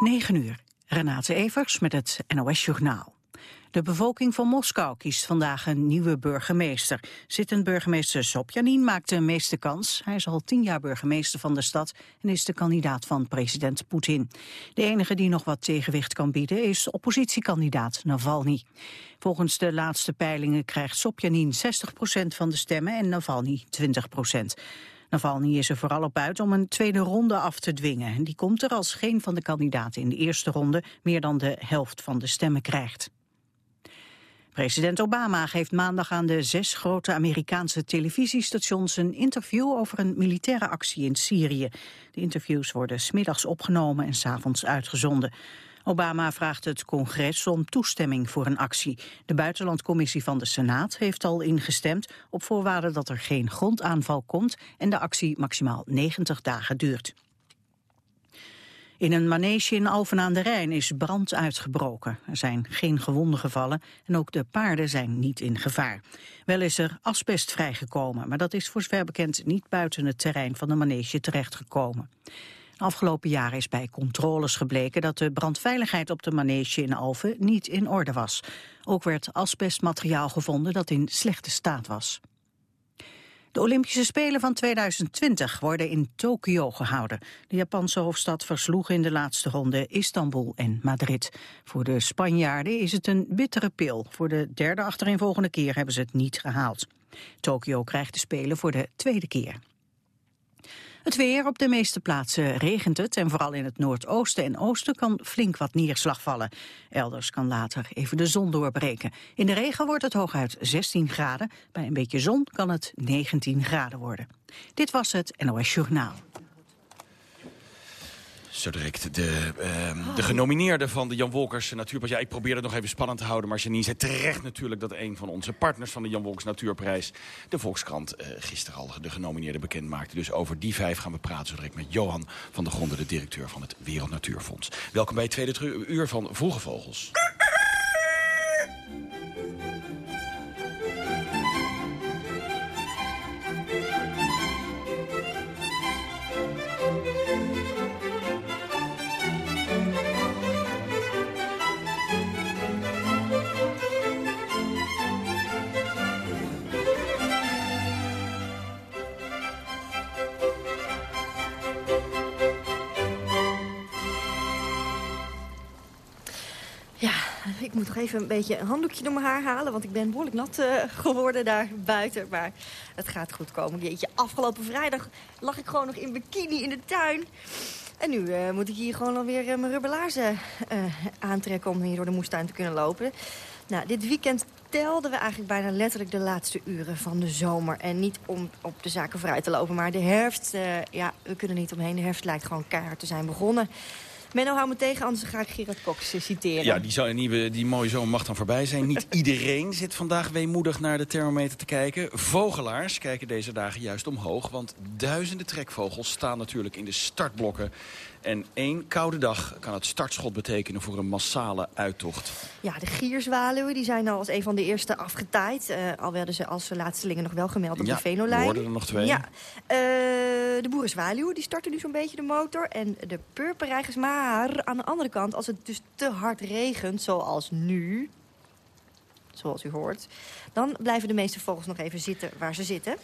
9 uur. Renate Evers met het NOS Journaal. De bevolking van Moskou kiest vandaag een nieuwe burgemeester. Zittend burgemeester Sobjanin maakt de meeste kans. Hij is al tien jaar burgemeester van de stad en is de kandidaat van president Poetin. De enige die nog wat tegenwicht kan bieden is oppositiekandidaat Navalny. Volgens de laatste peilingen krijgt Sobjanin 60% van de stemmen en Navalny 20 Navalny is er vooral op uit om een tweede ronde af te dwingen. Die komt er als geen van de kandidaten in de eerste ronde meer dan de helft van de stemmen krijgt. President Obama geeft maandag aan de zes grote Amerikaanse televisiestations een interview over een militaire actie in Syrië. De interviews worden smiddags opgenomen en s'avonds uitgezonden. Obama vraagt het congres om toestemming voor een actie. De buitenlandcommissie van de Senaat heeft al ingestemd... op voorwaarde dat er geen grondaanval komt... en de actie maximaal 90 dagen duurt. In een manege in Alphen aan de Rijn is brand uitgebroken. Er zijn geen gewonden gevallen en ook de paarden zijn niet in gevaar. Wel is er asbest vrijgekomen, maar dat is voor zover bekend niet buiten het terrein van de manege terechtgekomen. Afgelopen jaren is bij controles gebleken dat de brandveiligheid op de manege in Alphen niet in orde was. Ook werd asbestmateriaal gevonden dat in slechte staat was. De Olympische Spelen van 2020 worden in Tokio gehouden. De Japanse hoofdstad versloeg in de laatste ronde Istanbul en Madrid. Voor de Spanjaarden is het een bittere pil. Voor de derde achtereenvolgende keer hebben ze het niet gehaald. Tokio krijgt de Spelen voor de tweede keer. Het weer op de meeste plaatsen regent het en vooral in het noordoosten en oosten kan flink wat neerslag vallen. Elders kan later even de zon doorbreken. In de regen wordt het hooguit 16 graden, bij een beetje zon kan het 19 graden worden. Dit was het NOS Journaal. Zo direct de, uh, de genomineerde van de Jan Wolkers Natuurprijs. Ja, ik probeer het nog even spannend te houden. Maar Janine zei terecht natuurlijk dat een van onze partners van de Jan Wolkers Natuurprijs... de Volkskrant uh, gisteren al de genomineerde bekend maakte. Dus over die vijf gaan we praten zo direct met Johan van der Gronden... de directeur van het Wereld Natuurfonds. Welkom bij het tweede uur van Vroege Vogels. Toch even een beetje een handdoekje door mijn haar halen... want ik ben behoorlijk nat uh, geworden daar buiten. Maar het gaat goed komen. Jeetje, afgelopen vrijdag lag ik gewoon nog in bikini in de tuin. En nu uh, moet ik hier gewoon alweer uh, mijn rubberlaarzen aantrekken... om hier door de moestuin te kunnen lopen. Nou, dit weekend telden we eigenlijk bijna letterlijk de laatste uren van de zomer. En niet om op de zaken vooruit te lopen, maar de herfst... ja, we kunnen niet omheen. De herfst lijkt gewoon keihard te zijn begonnen. Menno, hou me tegen, anders ga ik Gerard Cox citeren. Ja, die, nieuwe, die mooie zomer mag dan voorbij zijn. Niet iedereen zit vandaag weemoedig naar de thermometer te kijken. Vogelaars kijken deze dagen juist omhoog. Want duizenden trekvogels staan natuurlijk in de startblokken en één koude dag kan het startschot betekenen voor een massale uittocht. Ja, de gierzwaluwen die zijn al als een van de eerste afgetaaid. Uh, al werden ze als laatstelingen nog wel gemeld op ja, de venolijn. Ja, worden er nog twee. Ja, uh, de boerenzwaluwen die starten nu zo'n beetje de motor. En de purperreigers. Maar aan de andere kant, als het dus te hard regent, zoals nu... zoals u hoort... dan blijven de meeste vogels nog even zitten waar ze zitten.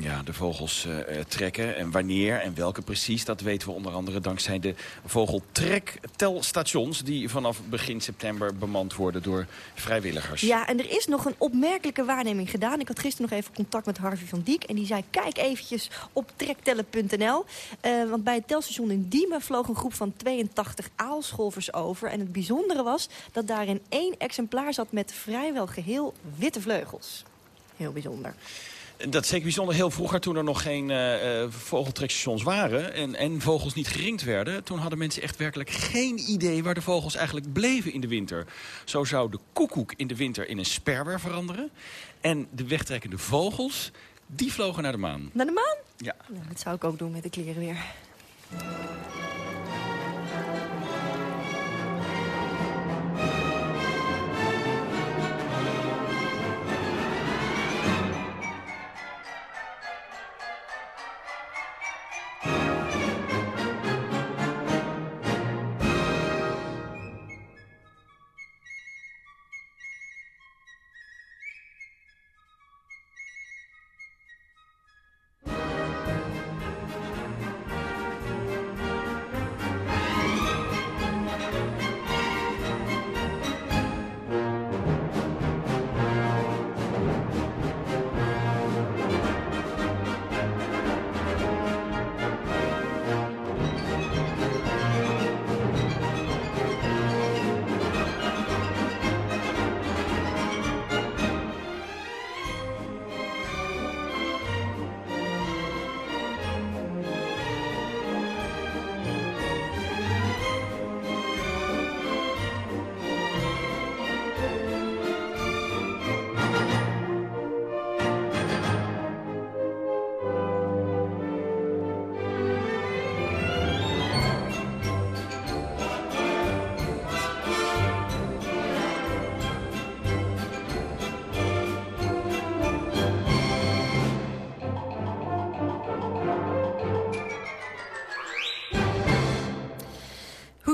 Ja, de vogels uh, trekken. En wanneer en welke precies, dat weten we onder andere dankzij de vogeltrektelstations... die vanaf begin september bemand worden door vrijwilligers. Ja, en er is nog een opmerkelijke waarneming gedaan. Ik had gisteren nog even contact met Harvey van Diek. En die zei, kijk eventjes op trektellen.nl. Uh, want bij het telstation in Diemen vloog een groep van 82 aalscholvers over. En het bijzondere was dat daarin één exemplaar zat met vrijwel geheel witte vleugels. Heel bijzonder. Dat is zeker bijzonder. Heel vroeger, toen er nog geen uh, vogeltrekstations waren... En, en vogels niet geringd werden... toen hadden mensen echt werkelijk geen idee... waar de vogels eigenlijk bleven in de winter. Zo zou de koekoek in de winter in een sperwer veranderen. En de wegtrekkende vogels, die vlogen naar de maan. Naar de maan? Ja. Nou, dat zou ik ook doen met de kleren weer.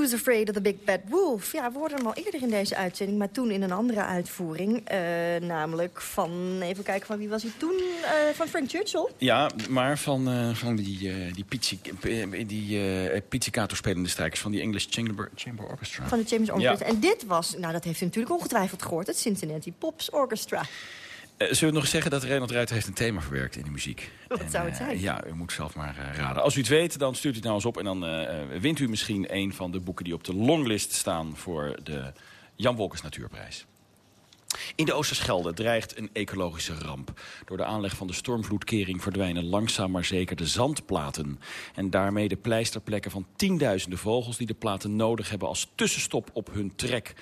Who's Afraid of the Big Bad Wolf? Ja, we hoorden hem al eerder in deze uitzending, maar toen in een andere uitvoering. Uh, namelijk van, even kijken, van wie was hij toen? Uh, van Frank Churchill? Ja, maar van, uh, van die, die, pizzi, die pizzicato-spelende strijkers van die English Chamber, Chamber Orchestra. Van de Chamber Orchestra. Ja. En dit was, nou dat heeft u natuurlijk ongetwijfeld gehoord, het Cincinnati Pops Orchestra. Uh, zullen we nog zeggen dat Renald Ruiter heeft een thema verwerkt in de muziek? Wat zou het zijn? ja, u moet zelf maar raden. Als u het weet, dan stuurt u het nou eens op... en dan wint u misschien een van de boeken die op de longlist staan... voor de Jan Wolkers Natuurprijs. In de Oosterschelde dreigt een ecologische ramp. Door de aanleg van de stormvloedkering verdwijnen langzaam maar zeker de zandplaten. En daarmee de pleisterplekken van tienduizenden vogels... die de platen nodig hebben als tussenstop op hun trek.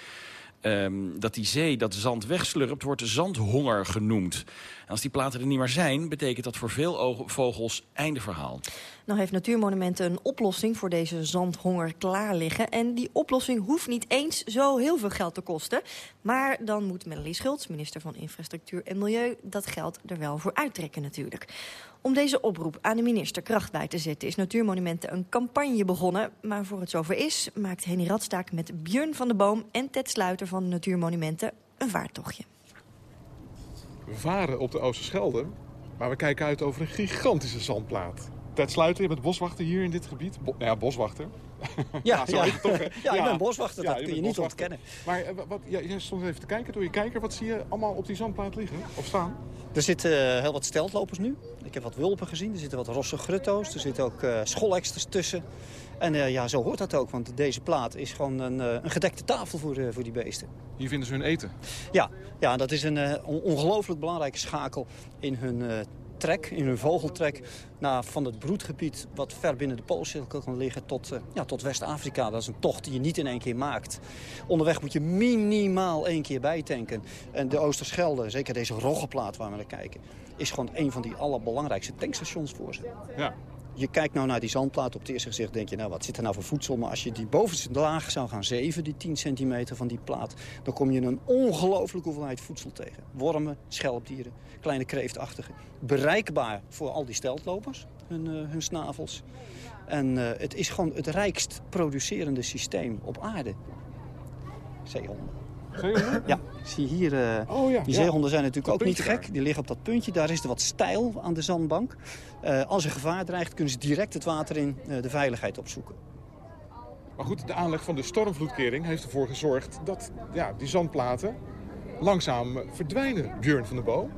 Um, dat die zee dat zand wegslurpt, wordt zandhonger genoemd. En als die platen er niet meer zijn, betekent dat voor veel vogels einde verhaal. Nou heeft Natuurmonumenten een oplossing voor deze zandhonger klaar liggen. En die oplossing hoeft niet eens zo heel veel geld te kosten. Maar dan moet Melanie Schultz, minister van Infrastructuur en Milieu... dat geld er wel voor uittrekken natuurlijk. Om deze oproep aan de minister kracht bij te zetten... is Natuurmonumenten een campagne begonnen. Maar voor het zover is, maakt Henny Radstaak met Björn van de Boom... en Ted Sluiter van Natuurmonumenten een vaartochtje. We varen op de Oosterschelde, maar we kijken uit over een gigantische zandplaat. Ted Sluiter, je bent boswachter hier in dit gebied. Bo ja, boswachter. Ja, ja, ja. Toch, ja, ik ben boswachter, dat kun je, niet ontkennen. Maar uh, wat, ja, jij stond even te kijken door je kijker. Wat zie je allemaal op die zandplaat liggen of staan? Er zitten uh, heel wat steltlopers nu. Ik heb wat wulpen gezien. Er zitten wat rosse grutto's. Er zitten ook uh, tussen. En uh, ja, zo hoort dat ook, want deze plaat is gewoon een, uh, een gedekte tafel voor, uh, voor die beesten. Hier vinden ze hun eten? Ja, ja dat is een ongelooflijk belangrijke schakel in hun trek, in hun vogeltrek... naar van het broedgebied wat ver binnen de Poolcirkel kan liggen tot, ja, tot West-Afrika. Dat is een tocht die je niet in één keer maakt. Onderweg moet je minimaal één keer bijtanken. En de Oosterschelde, zeker deze roggeplaat waar we naar kijken... is gewoon een van die allerbelangrijkste tankstations voor ze. Ja, je kijkt nou naar die zandplaat. Op het eerste gezicht denk je, nou wat zit er nou voor voedsel? Maar als je die bovenste laag zou gaan zeven, die 10 centimeter van die plaat... dan kom je een ongelooflijke hoeveelheid voedsel tegen. Wormen, schelpdieren, kleine kreeftachtigen. Bereikbaar voor al die steltlopers, hun, uh, hun snavels. En uh, het is gewoon het rijkst producerende systeem op aarde. Zeehonden. Zeehonden? Ja, zie hier, uh, oh, ja, die zeehonden zijn natuurlijk ook niet gek. Die liggen op dat puntje, daar is er wat stijl aan de zandbank. Als er gevaar dreigt, kunnen ze direct het water in de veiligheid opzoeken. Maar goed, de aanleg van de stormvloedkering heeft ervoor gezorgd dat ja, die zandplaten langzaam verdwijnen, Björn van der Boom.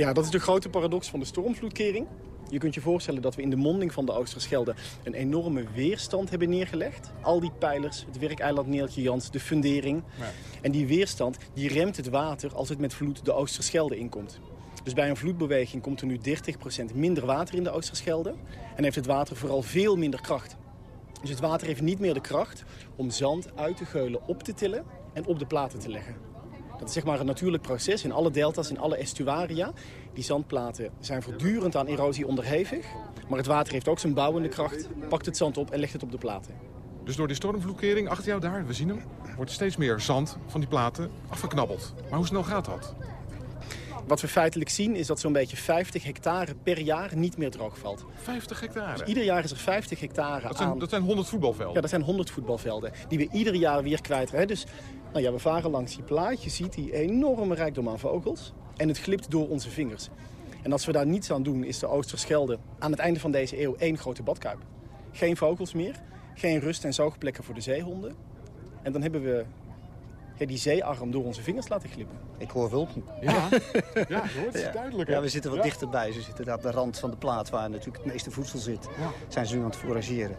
Ja, dat is de grote paradox van de stormvloedkering. Je kunt je voorstellen dat we in de monding van de Oosterschelde een enorme weerstand hebben neergelegd. Al die pijlers, het werkeiland Neeltje Jans, de fundering. Ja. En die weerstand die remt het water als het met vloed de Oosterschelde inkomt. Dus bij een vloedbeweging komt er nu 30% minder water in de Oosterschelde. En heeft het water vooral veel minder kracht. Dus het water heeft niet meer de kracht om zand uit te geulen op te tillen en op de platen te leggen. Dat is zeg maar een natuurlijk proces in alle delta's, in alle estuaria. Die zandplaten zijn voortdurend aan erosie onderhevig. Maar het water heeft ook zijn bouwende kracht, pakt het zand op en legt het op de platen. Dus door die stormvloedkering achter jou daar, we zien hem, wordt steeds meer zand van die platen afgeknabbeld. Maar hoe snel gaat dat? Wat we feitelijk zien is dat zo'n beetje 50 hectare per jaar niet meer droog valt. 50 hectare? Dus ieder jaar is er 50 hectare dat zijn, aan... Dat zijn 100 voetbalvelden? Ja, dat zijn 100 voetbalvelden. Die we ieder jaar weer kwijt. Hè? Dus nou ja, we varen langs die plaat. Je ziet die enorme rijkdom aan vogels. En het glipt door onze vingers. En als we daar niets aan doen, is de Oosterschelde aan het einde van deze eeuw één grote badkuip. Geen vogels meer, geen rust- en zoogplekken voor de zeehonden. En dan hebben we ja, die zeearm door onze vingers laten glippen. Ik hoor wulpen. Ja, ja je hoort het ja. duidelijk. Ja, we zitten wat ja. dichterbij. Ze zitten daar op de rand van de plaat waar natuurlijk het meeste voedsel zit. Ja. Zijn ze nu aan het forageren.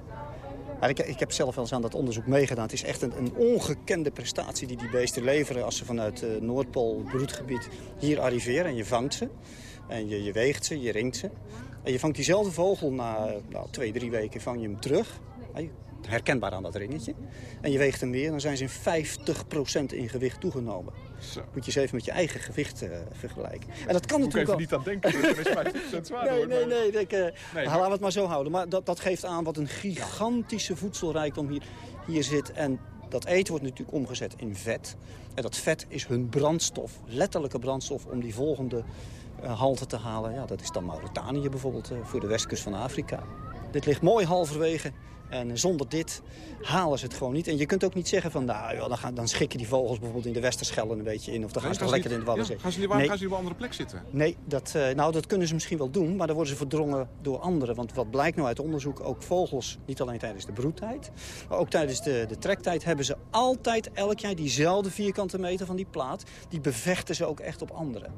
Maar ik, ik, heb zelf wel eens aan dat onderzoek meegedaan. Het is echt een, een ongekende prestatie die die beesten leveren... als ze vanuit uh, Noordpool, het broedgebied, hier arriveren en je vangt ze. En je, je weegt ze, je ringt ze. En je vangt diezelfde vogel na nou, twee, drie weken vang je hem terug. Herkenbaar aan dat ringetje. En je weegt hem weer, dan zijn ze in 50% in gewicht toegenomen. Zo. Moet je eens even met je eigen gewicht uh, vergelijken. En dat kan Moet natuurlijk even niet aan denken dat het 50% zwaar nee. Nee, nee, denk, uh, nee laten we het maar zo houden. Maar dat, dat geeft aan wat een gigantische voedselrijkdom hier, hier zit. En dat eten wordt natuurlijk omgezet in vet. En dat vet is hun brandstof, letterlijke brandstof... om die volgende uh, halte te halen. Ja, dat is dan Mauritanië bijvoorbeeld, voor de westkust van Afrika. Dit ligt mooi halverwege En zonder dit halen ze het gewoon niet. En je kunt ook niet zeggen van, nou, joh, dan, gaan, dan schikken die vogels bijvoorbeeld in de Westerschelde een beetje in. Of dan gaan ze toch lekker in de Waddenzee. Ja, gaan ze niet, waarom gaan ze niet op een andere plek zitten? Nee, dat, uh, nou, dat kunnen ze misschien wel doen, maar dan worden ze verdrongen door anderen. Want wat blijkt nou uit onderzoek, ook vogels, niet alleen tijdens de broedtijd... maar ook tijdens de, de trektijd hebben ze altijd elk jaar diezelfde vierkante meter van die plaat. Die bevechten ze ook echt op anderen.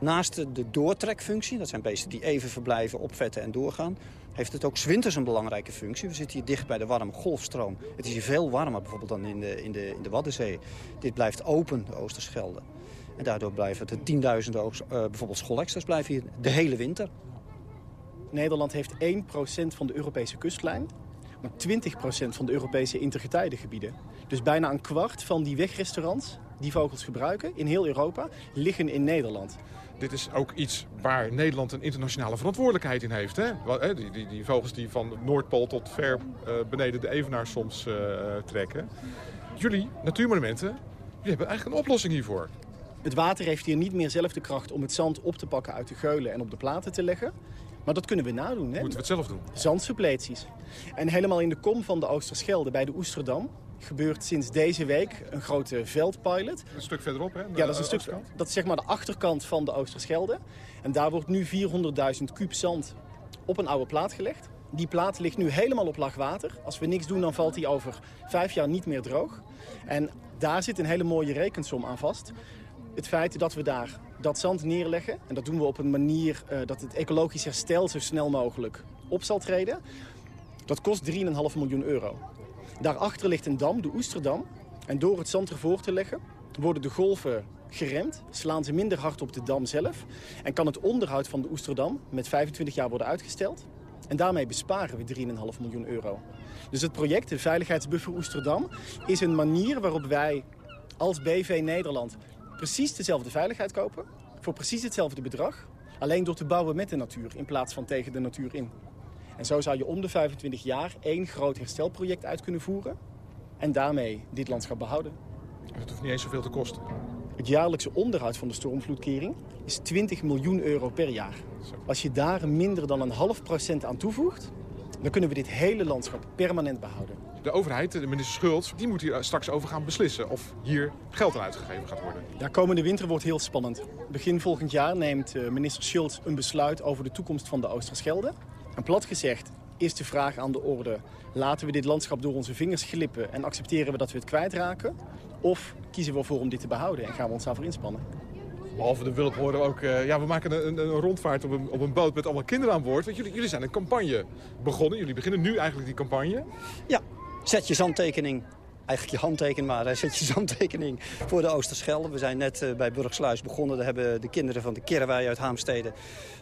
Naast de doortrekfunctie, dat zijn beesten die even verblijven, opvetten en doorgaan... heeft het ook zwinters een belangrijke functie. We zitten hier dicht bij de warme golfstroom. Het is hier veel warmer bijvoorbeeld dan in de, in de, in de Waddenzee. Dit blijft open, de Oosterschelde. En daardoor blijven de tienduizenden uh, bijvoorbeeld schoolextras blijven hier de hele winter. Nederland heeft 1% van de Europese kustlijn, maar 20% van de Europese intergetijdengebieden. Dus bijna een kwart van die wegrestaurants die vogels gebruiken in heel Europa, liggen in Nederland. Dit is ook iets waar Nederland een internationale verantwoordelijkheid in heeft. Hè? Die, die, die vogels die van Noordpool tot ver uh, beneden de Evenaar soms uh, trekken. Jullie, natuurmonumenten, jullie hebben eigenlijk een oplossing hiervoor. Het water heeft hier niet meer zelf de kracht om het zand op te pakken uit de geulen en op de platen te leggen. Maar dat kunnen we nadoen. Hè? Moeten we het zelf doen? Zandsuppleties. En helemaal in de kom van de Oosterschelde bij de Oesterdam gebeurt sinds deze week een grote veldpilot. Een stuk verderop, hè? Ja, dat is, een stuk, dat is zeg maar de achterkant van de Oosterschelde. En daar wordt nu 400.000 kuub zand op een oude plaat gelegd. Die plaat ligt nu helemaal op laag water. Als we niks doen, dan valt die over vijf jaar niet meer droog. En daar zit een hele mooie rekensom aan vast. Het feit dat we daar dat zand neerleggen... en dat doen we op een manier uh, dat het ecologisch herstel zo snel mogelijk op zal treden... dat kost 3,5 miljoen euro. Daarachter ligt een dam, de Oesterdam. En door het zand ervoor te leggen worden de golven geremd, slaan ze minder hard op de dam zelf... en kan het onderhoud van de Oesterdam met 25 jaar worden uitgesteld. En daarmee besparen we 3,5 miljoen euro. Dus het project, de Veiligheidsbuffer Oesterdam... is een manier waarop wij als BV Nederland precies dezelfde veiligheid kopen... voor precies hetzelfde bedrag, alleen door te bouwen met de natuur... in plaats van tegen de natuur in. En zo zou je om de 25 jaar één groot herstelproject uit kunnen voeren... en daarmee dit landschap behouden. Het hoeft niet eens zoveel te kosten. Het jaarlijkse onderhoud van de stormvloedkering is 20 miljoen euro per jaar. Als je daar minder dan een half procent aan toevoegt... dan kunnen we dit hele landschap permanent behouden. De overheid, de minister Schultz, die moet hier straks over gaan beslissen... of hier geld aan uitgegeven gaat worden. Ja, komende winter wordt heel spannend. Begin volgend jaar neemt eh, minister Schultz een besluit over de toekomst van de Oosterschelde. En plat gezegd is de vraag aan de orde... laten we dit landschap door onze vingers glippen en accepteren we dat we het kwijtraken? Of kiezen we ervoor om dit te behouden en gaan we ons daarvoor inspannen? Behalve de wulp horen we ook... Uh, ja, we maken een, een, rondvaart op een, op een boot met allemaal kinderen aan boord. Want jullie, jullie zijn een campagne begonnen. Jullie beginnen nu eigenlijk die campagne. Ja, zet je zandtekening eigenlijk je handtekening, maar uh, zet je zandtekening voor de Oosterschelde. We zijn net uh, bij Burgsluis begonnen. Daar hebben de kinderen van de Kirrewij uit Haamstede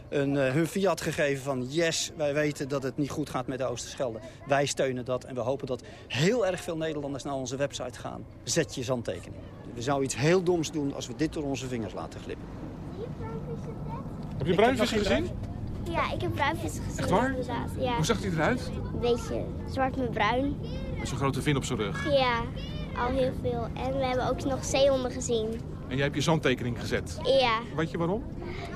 een, uh, hun fiat gegeven van... yes, wij weten dat het niet goed gaat met de Oosterschelde. Wij steunen dat en we hopen dat heel erg veel Nederlanders naar onze website gaan. Zet je zandtekening. We zouden iets heel doms doen als we dit door onze vingers laten glippen. Heb je bruinvissen gezien? Ja, ik heb bruinvissen gezien. Echt waar? Ja. Hoe zag hij eruit? Een beetje zwart met bruin. Met zo'n grote vin op zijn rug. Ja, al heel veel. En we hebben ook nog zeehonden gezien. En jij hebt je zandtekening gezet? Ja. Weet je waarom?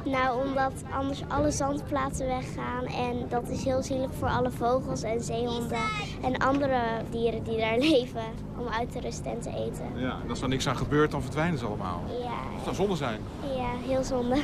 Nou, omdat anders alle zandplaatsen weggaan. En dat is heel zielig voor alle vogels en zeehonden en andere dieren die daar leven. Om uit te rusten en te eten. Ja, en als er niks aan gebeurt, dan verdwijnen ze allemaal. Ja. Dat zou zonde zijn. Ja, heel zonde.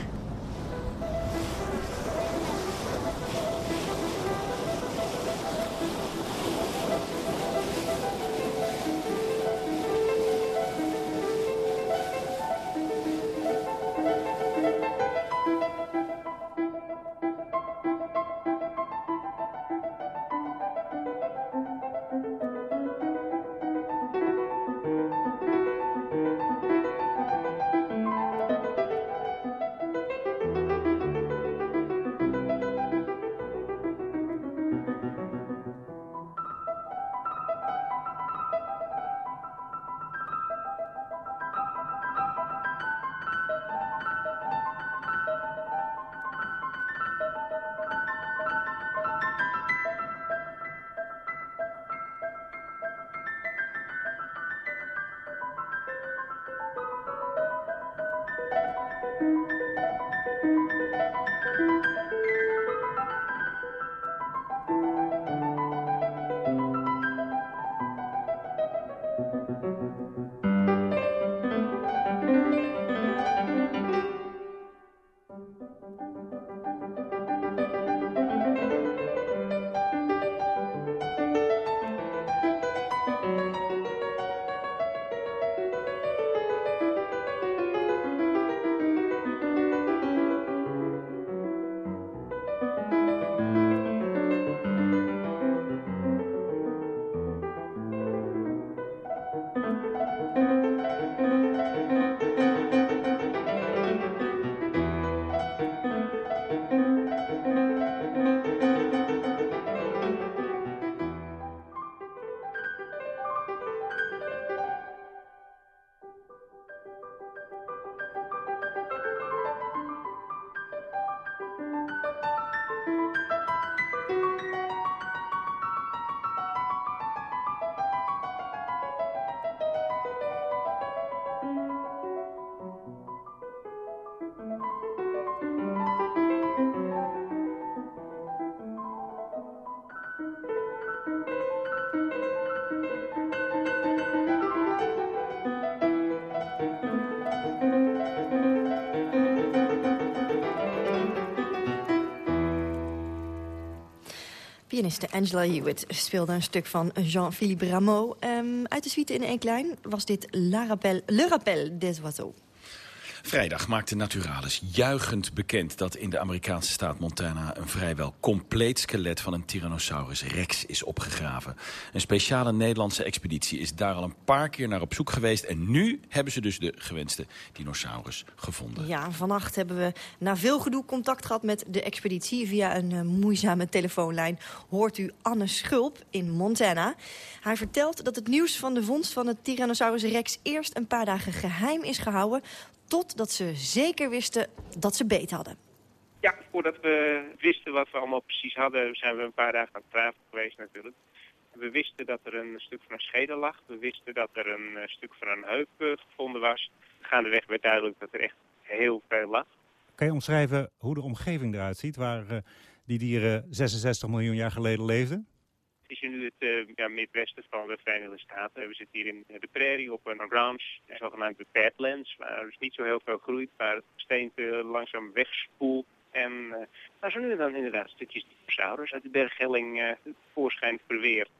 Pianiste Angela Hewitt speelde een stuk van Jean-Philippe Rameau. Um, uit de suite in één klein was dit La Rappel, Le Rappel des Oiseaux. Vrijdag maakte Naturalis juichend bekend dat in de Amerikaanse staat Montana... een vrijwel compleet skelet van een Tyrannosaurus rex is opgegraven. Een speciale Nederlandse expeditie is daar al een paar keer naar op zoek geweest... en nu hebben ze dus de gewenste dinosaurus gevonden. Ja, vannacht hebben we na veel gedoe contact gehad met de expeditie... via een uh, moeizame telefoonlijn hoort u Anne Schulp in Montana. Hij vertelt dat het nieuws van de vondst van het Tyrannosaurus rex... eerst een paar dagen geheim is gehouden totdat ze zeker wisten dat ze beet hadden. Ja, voordat we wisten wat we allemaal precies hadden, zijn we een paar dagen aan het traven geweest natuurlijk. We wisten dat er een stuk van een schedel lag. We wisten dat er een eh, stuk van een heup uh, gevonden was. Gaandeweg werd duidelijk dat er echt heel veel lag. Kan je omschrijven hoe de omgeving eruit ziet waar uh, die dieren 66 miljoen jaar geleden leefden? Is nu het uh, ja, midwesten van de Verenigde Staten. We zitten hier in de prairie op een ranch, zogenaamde badlands, waar dus niet zo heel veel groeit, waar het gesteente langzaam wegspoelt. En uh, daar zijn nu dan inderdaad stukjes dinosaurus uit de berghelling uh, voorschijn verweerd.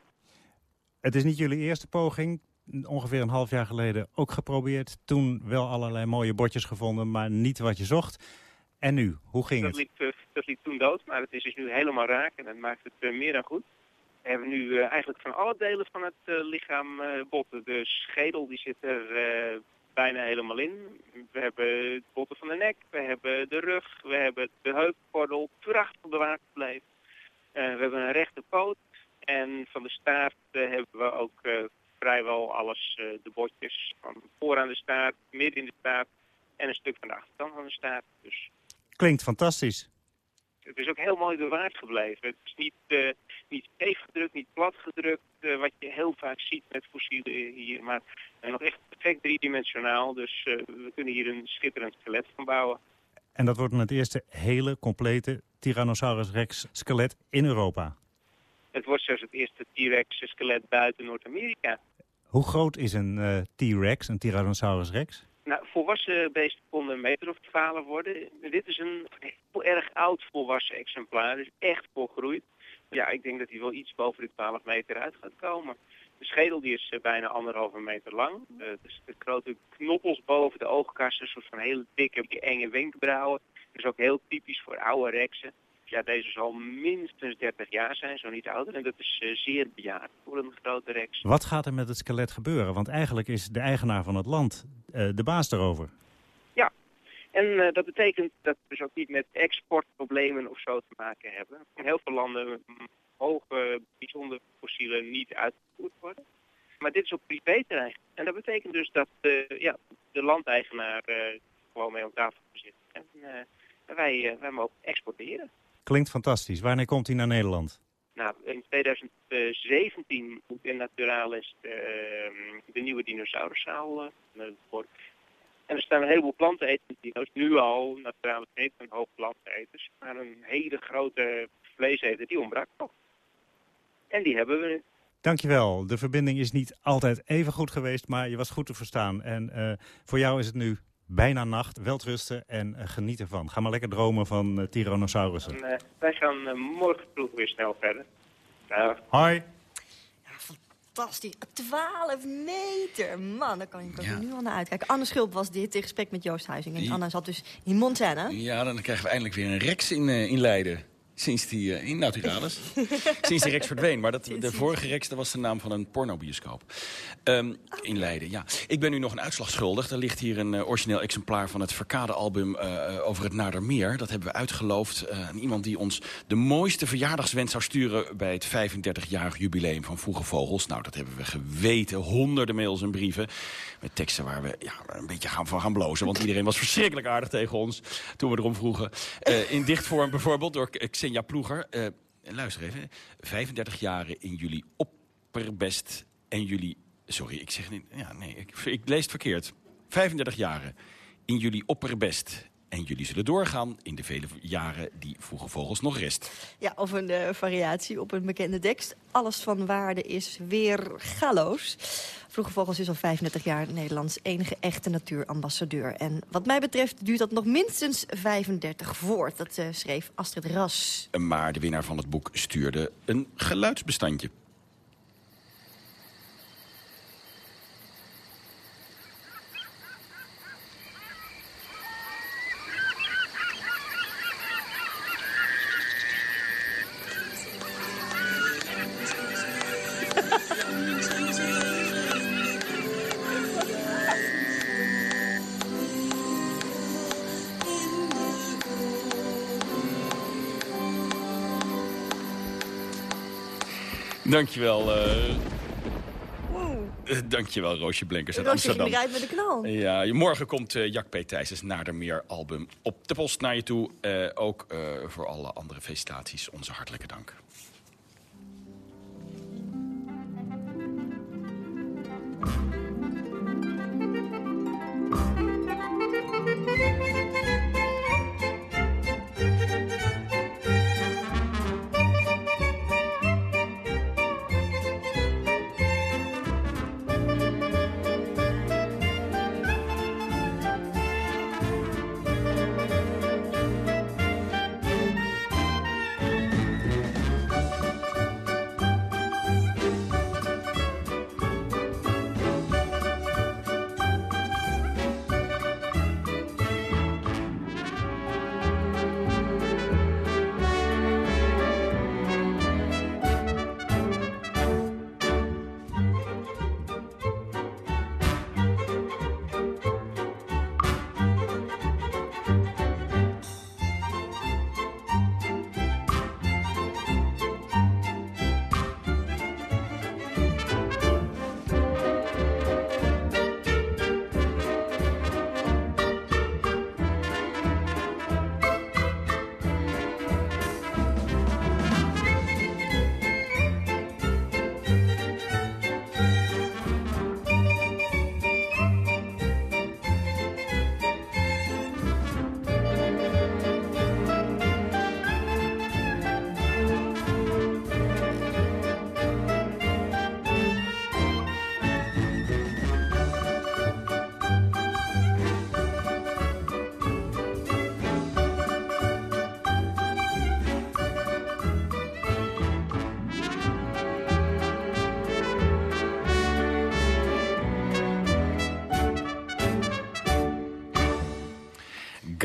Het is niet jullie eerste poging, ongeveer een half jaar geleden ook geprobeerd. Toen wel allerlei mooie bordjes gevonden, maar niet wat je zocht. En nu, hoe ging dat het? Liep, dat liep toen dood, maar het is dus nu helemaal raak en dat maakt het meer dan goed. We hebben nu uh, eigenlijk van alle delen van het uh, lichaam uh, botten. De schedel die zit er bijna helemaal in. We hebben de botten van de nek, we hebben de rug, we hebben de heupgordel, prachtig bewaard gebleven. we hebben een rechte poot en van de staart hebben we ook vrijwel alles, de botjes. Van voor aan de staart, midden in de staart en een stuk van de achterkant van de staart. Dus... Klinkt fantastisch. Het is ook heel mooi bewaard gebleven. Het is niet, uh, niet gedrukt, niet plat gedrukt, uh, wat je heel vaak ziet met fossielen hier. Maar uh, nog echt perfect driedimensionaal, dus we kunnen hier een schitterend skelet van bouwen. En dat wordt dan het eerste hele complete Tyrannosaurus rex skelet in Europa? Het wordt zelfs het eerste T-rex skelet buiten Noord-Amerika. Hoe groot is een T-rex, een Tyrannosaurus rex? Nou, volwassen beesten konden een meter of twaalf worden. Dit is een heel erg oud volwassen exemplaar, dus echt volgroeid. Ja, ik denk dat hij wel iets boven de 12 meter uit gaat komen. De schedel die is bijna anderhalve meter lang. Uh, dus de grote knoppels boven de oogkassen, een soort van hele dikke, enge wenkbrauwen. Dat is ook heel typisch voor oude rexen. Ja, deze zal minstens 30 jaar zijn, zo niet ouder. En dat is uh, zeer bejaard voor een grote rex. Wat gaat er met het skelet gebeuren? Want eigenlijk is de eigenaar van het land de baas daarover. Ja, en uh, dat betekent dat we dus ook niet met exportproblemen of zo te maken hebben. In heel veel landen mogen bijzondere fossielen niet uitgevoerd worden. Maar dit is op privéterrein. En dat betekent dus dat ja, de landeigenaar gewoon mee op tafel zit. En wij, wij mogen exporteren. Klinkt fantastisch. Wanneer komt hij naar Nederland? Nou, in 2017 moet in Naturalis de, uh, de nieuwe dinosauruszaal worden. En er staan een heleboel plantenetende dino's. Nu al, Naturalis heeft een hoop planteneters. Maar een hele grote vleeseter, die ontbrak nog. En die hebben we nu. Dankjewel. De verbinding is niet altijd even goed geweest, maar je was goed te verstaan. En voor jou is het nu bijna nacht, welterusten en uh, geniet ervan. Ga maar lekker dromen van uh, Tyrannosaurussen. En, wij gaan morgen vroeg weer snel verder. Hoi. Fantastisch. 12 meter. Man, daar kan je ja. nu al naar uitkijken. Anne Schulp was dit in gesprek met Joost Huizing. En Anne zat dus in Montana. Ja, dan krijgen we eindelijk weer een Rex in, in Leiden. Sinds die, uh, in Naturalis. Sinds die Rex verdween. Maar dat, de vorige Rex, dat was de naam van een pornobioscoop. Um, in Leiden, ja. Ik ben nu nog een uitslag schuldig. Er ligt hier een uh, origineel exemplaar van het Verkade-album uh, over het Nadermeer. Dat hebben we uitgeloofd aan iemand die ons de mooiste verjaardagswens zou sturen... bij het 35-jarig jubileum van Vroege Vogels. Nou, dat hebben we geweten. Honderden mails en brieven. Met teksten waar we ja, een beetje gaan, van gaan blozen. Want iedereen was verschrikkelijk aardig tegen ons toen we erom vroegen. in dichtvorm bijvoorbeeld door Xenia Ploeger. Uh, luister even. 35 jaren in jullie opperbest en jullie... Sorry, ik zeg niet... Ja, nee, ik, ik lees het verkeerd. 35 jaren in jullie opperbest en jullie zullen doorgaan in de vele jaren die Vroege Vogels nog rest. Ja, of een variatie op een bekende tekst. Alles van waarde is weer galoos. Vroege Vogels is al 35 jaar Nederlands enige echte natuurambassadeur. En wat mij betreft duurt dat nog minstens 35 voort. Dat uh, schreef Astrid Ras. Maar de winnaar van het boek stuurde een geluidsbestandje. Dankjewel. Uh... Wow. Dankjewel, Roosje Blenkers uit Roosje Amsterdam. Roosje met de knal. Ja, morgen komt uh, Jack P. Thijsens Nadermeer album op de post naar je toe. Uh, ook voor alle andere felicitaties onze hartelijke dank.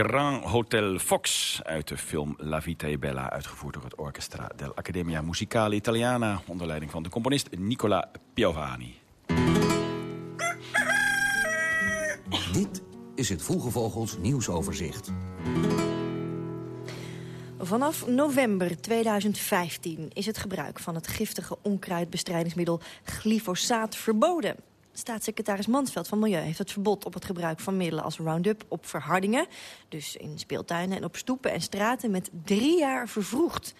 Grand Hotel Fox uit de film La Vita e Bella... uitgevoerd door het Orchestra dell'Accademia Musicale Italiana... onder leiding van de componist Nicola Piovani. Dit is het Vroege Vogels nieuwsoverzicht. Vanaf november 2015 is het gebruik van het giftige onkruidbestrijdingsmiddel glyfosaat verboden. Staatssecretaris Mansveld van Milieu heeft het verbod op het gebruik van middelen als Roundup op verhardingen, dus in speeltuinen en op stoepen en straten, met drie jaar vervroegd.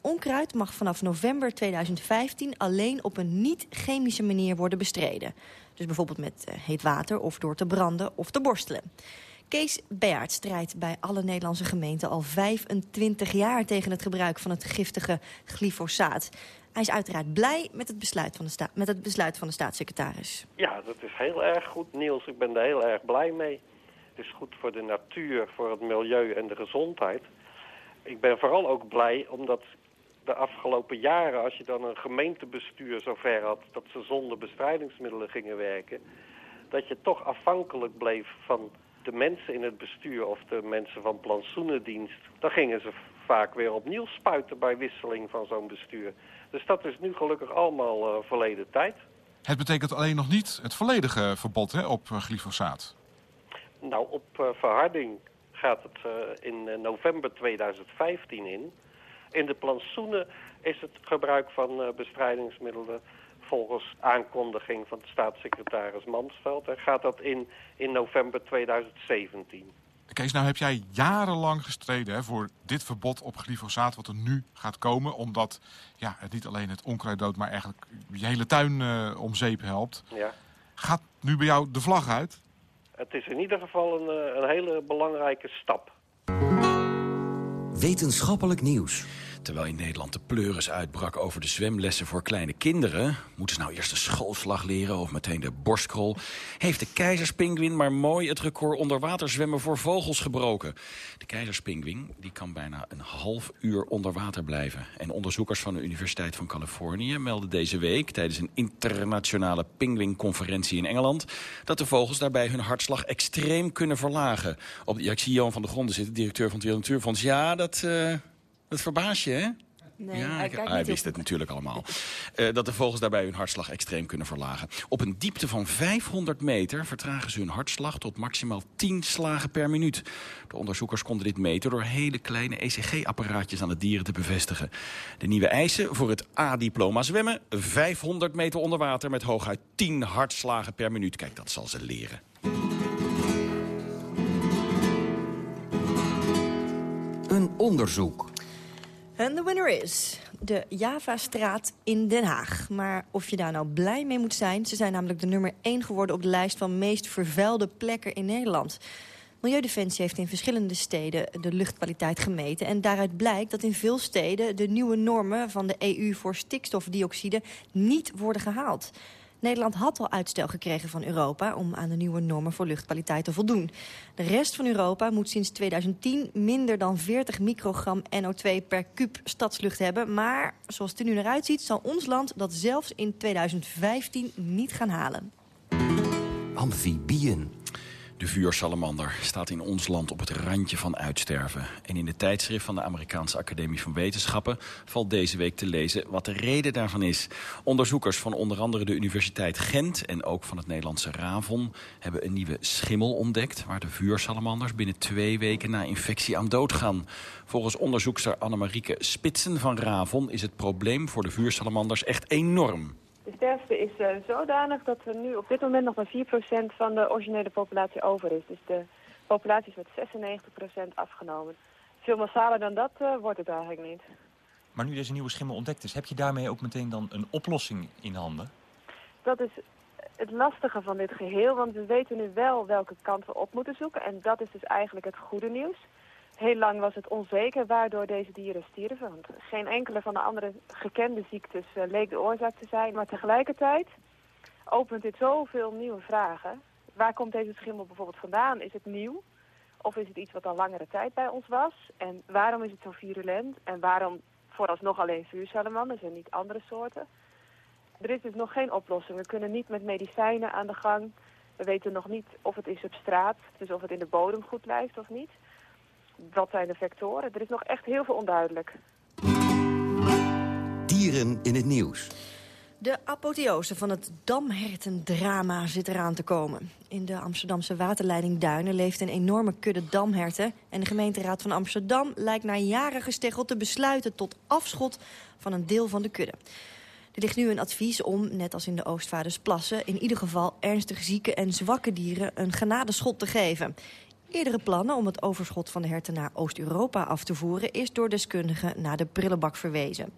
Onkruid mag vanaf november 2015 alleen op een niet-chemische manier worden bestreden. Dus bijvoorbeeld met uh, heet water of door te branden of te borstelen. Kees Beaert strijdt bij alle Nederlandse gemeenten al 25 jaar tegen het gebruik van het giftige glyfosaat. Hij is uiteraard blij met het besluit van de, met het besluit van de staatssecretaris. Ja, dat is heel erg goed, Niels. Ik ben er heel erg blij mee. Het is goed voor de natuur, voor het milieu en de gezondheid. Ik ben vooral ook blij omdat de afgelopen jaren, als je dan een gemeentebestuur zover had dat ze zonder bestrijdingsmiddelen gingen werken, dat je toch afhankelijk bleef van de mensen in het bestuur of de mensen van plantsoenendienst. Dan gingen ze vaak weer opnieuw spuiten bij wisseling van zo'n bestuur. Dus dat is nu gelukkig allemaal uh, verleden tijd. Het betekent alleen nog niet het volledige verbod hè, op uh, glyfosaat. Nou, op verharding gaat het in november 2015 in. In de plantsoenen is het gebruik van bestrijdingsmiddelen volgens aankondiging van de staatssecretaris Mansveld. En gaat dat in, in november 2017. Kees, nou heb jij jarenlang gestreden hè, voor dit verbod op glyfosaat wat er nu gaat komen. Omdat ja, het niet alleen het onkruid doodt, maar eigenlijk je hele tuin uh, om zeep helpt. Ja. Gaat nu bij jou de vlag uit? Het is in ieder geval een, een hele belangrijke stap. Wetenschappelijk nieuws. Terwijl in Nederland de pleuris uitbrak over de zwemlessen voor kleine kinderen... moeten ze nou eerst de schoolslag leren of meteen de borstkrol... heeft de keizerspinguin maar mooi het record onderwater zwemmen voor vogels gebroken. De keizerspinguin die kan bijna een half uur onder water blijven. En onderzoekers van de Universiteit van Californië melden deze week... tijdens een internationale pinguïnconferentie in Engeland... dat de vogels daarbij hun hartslag extreem kunnen verlagen. Op, ja, ik zie Johan van der Gronden zitten, directeur van het Wereld Natuurfonds. Ja, dat... Uh... Dat verbaast je, hè? Nee, ja, hij, wist het natuurlijk allemaal. Uh, dat de vogels daarbij hun hartslag extreem kunnen verlagen. Op een diepte van 500 meter vertragen ze hun hartslag tot maximaal 10 slagen per minuut. De onderzoekers konden dit meten door hele kleine ECG-apparaatjes aan de dieren te bevestigen. De nieuwe eisen voor het A-diploma zwemmen. 500 meter onder water met hooguit 10 hartslagen per minuut. Kijk, dat zal ze leren. Een onderzoek. En de winner is de Javastraat in Den Haag. Maar of je daar nou blij mee moet zijn... ze zijn namelijk de nummer 1 geworden op de lijst van meest vervuilde plekken in Nederland. Milieudefensie heeft in verschillende steden de luchtkwaliteit gemeten. En daaruit blijkt dat in veel steden de nieuwe normen van de EU voor stikstofdioxide niet worden gehaald. Nederland had al uitstel gekregen van Europa om aan de nieuwe normen voor luchtkwaliteit te voldoen. De rest van Europa moet sinds 2010 minder dan 40 microgram NO2 per kuub stadslucht hebben. Maar zoals het er nu naar uitziet zal ons land dat zelfs in 2015 niet gaan halen. Amfibieën. De vuursalamander staat in ons land op het randje van uitsterven. En in de tijdschrift van de Amerikaanse Academie van Wetenschappen... valt deze week te lezen wat de reden daarvan is. Onderzoekers van onder andere de Universiteit Gent... en ook van het Nederlandse RAVON hebben een nieuwe schimmel ontdekt... waar de vuursalamanders binnen twee weken na infectie aan dood gaan. Volgens onderzoekster Annemarieke Spitsen van RAVON... is het probleem voor de vuursalamanders echt enorm. De sterfte is uh, zodanig dat er nu op dit moment nog maar 4% van de originele populatie over is. Dus de populatie is met 96% afgenomen. Veel massaler dan dat uh, wordt het eigenlijk niet. Maar nu deze nieuwe schimmel ontdekt is, heb je daarmee ook meteen dan een oplossing in handen? Dat is het lastige van dit geheel, want we weten nu wel welke kant we op moeten zoeken. En dat is dus eigenlijk het goede nieuws. Heel lang was het onzeker waardoor deze dieren stierven. Want geen enkele van de andere gekende ziektes uh, leek de oorzaak te zijn. Maar tegelijkertijd opent dit zoveel nieuwe vragen. Waar komt deze schimmel bijvoorbeeld vandaan? Is het nieuw? Of is het iets wat al langere tijd bij ons was? En waarom is het zo virulent? En waarom vooralsnog alleen vuursalamanders en niet andere soorten? Er is dus nog geen oplossing. We kunnen niet met medicijnen aan de gang. We weten nog niet of het is op straat, dus of het in de bodem goed blijft of niet wat zijn de vectoren? Er is nog echt heel veel onduidelijk. Dieren in het nieuws. De apotheose van het damhertendrama zit eraan te komen. In de Amsterdamse waterleiding Duinen leeft een enorme kudde damherten... en de gemeenteraad van Amsterdam lijkt na jaren gesteggeld te besluiten... tot afschot van een deel van de kudde. Er ligt nu een advies om, net als in de Oostvaardersplassen... in ieder geval ernstig zieke en zwakke dieren een genadeschot te geven. Eerdere plannen om het overschot van de herten naar Oost-Europa af te voeren... is door deskundigen naar de prullenbak verwezen.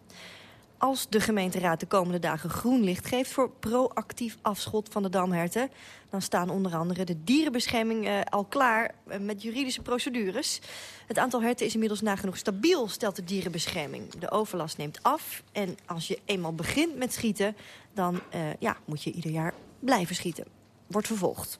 als de gemeenteraad de komende dagen groen licht geeft... voor proactief afschot van de damherten... dan staan onder andere de dierenbescherming uh, al klaar uh, met juridische procedures. Het aantal herten is inmiddels nagenoeg stabiel, stelt de dierenbescherming. De overlast neemt af en als je eenmaal begint met schieten... dan uh, ja, moet je ieder jaar blijven schieten. Wordt vervolgd.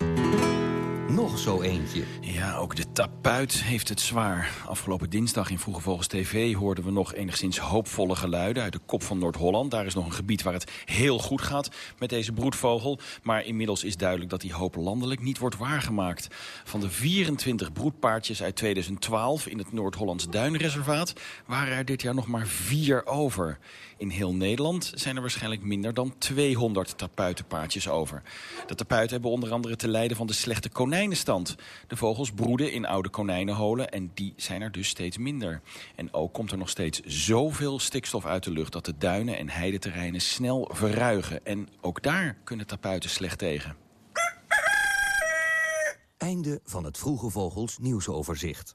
Nog zo eentje. Ja, ook de tapuit heeft het zwaar. Afgelopen dinsdag in Vroege Vogels TV hoorden we nog enigszins hoopvolle geluiden uit de kop van Noord-Holland. Daar is nog een gebied waar het heel goed gaat met deze broedvogel. Maar inmiddels is duidelijk dat die hoop landelijk niet wordt waargemaakt. Van de 24 broedpaardjes uit 2012 in het Noord-Hollands Duinreservaat waren er dit jaar nog maar vier over. In heel Nederland zijn er waarschijnlijk minder dan 200 tapuitenpaardjes over. De tapuiten hebben onder andere te lijden van de slechte konijnenstand. De vogels broeden in oude konijnenholen en die zijn er dus steeds minder. En ook komt er nog steeds zoveel stikstof uit de lucht... dat de duinen en heideterreinen snel verruigen. En ook daar kunnen tapuiten slecht tegen. Einde van het Vroege Vogels nieuwsoverzicht.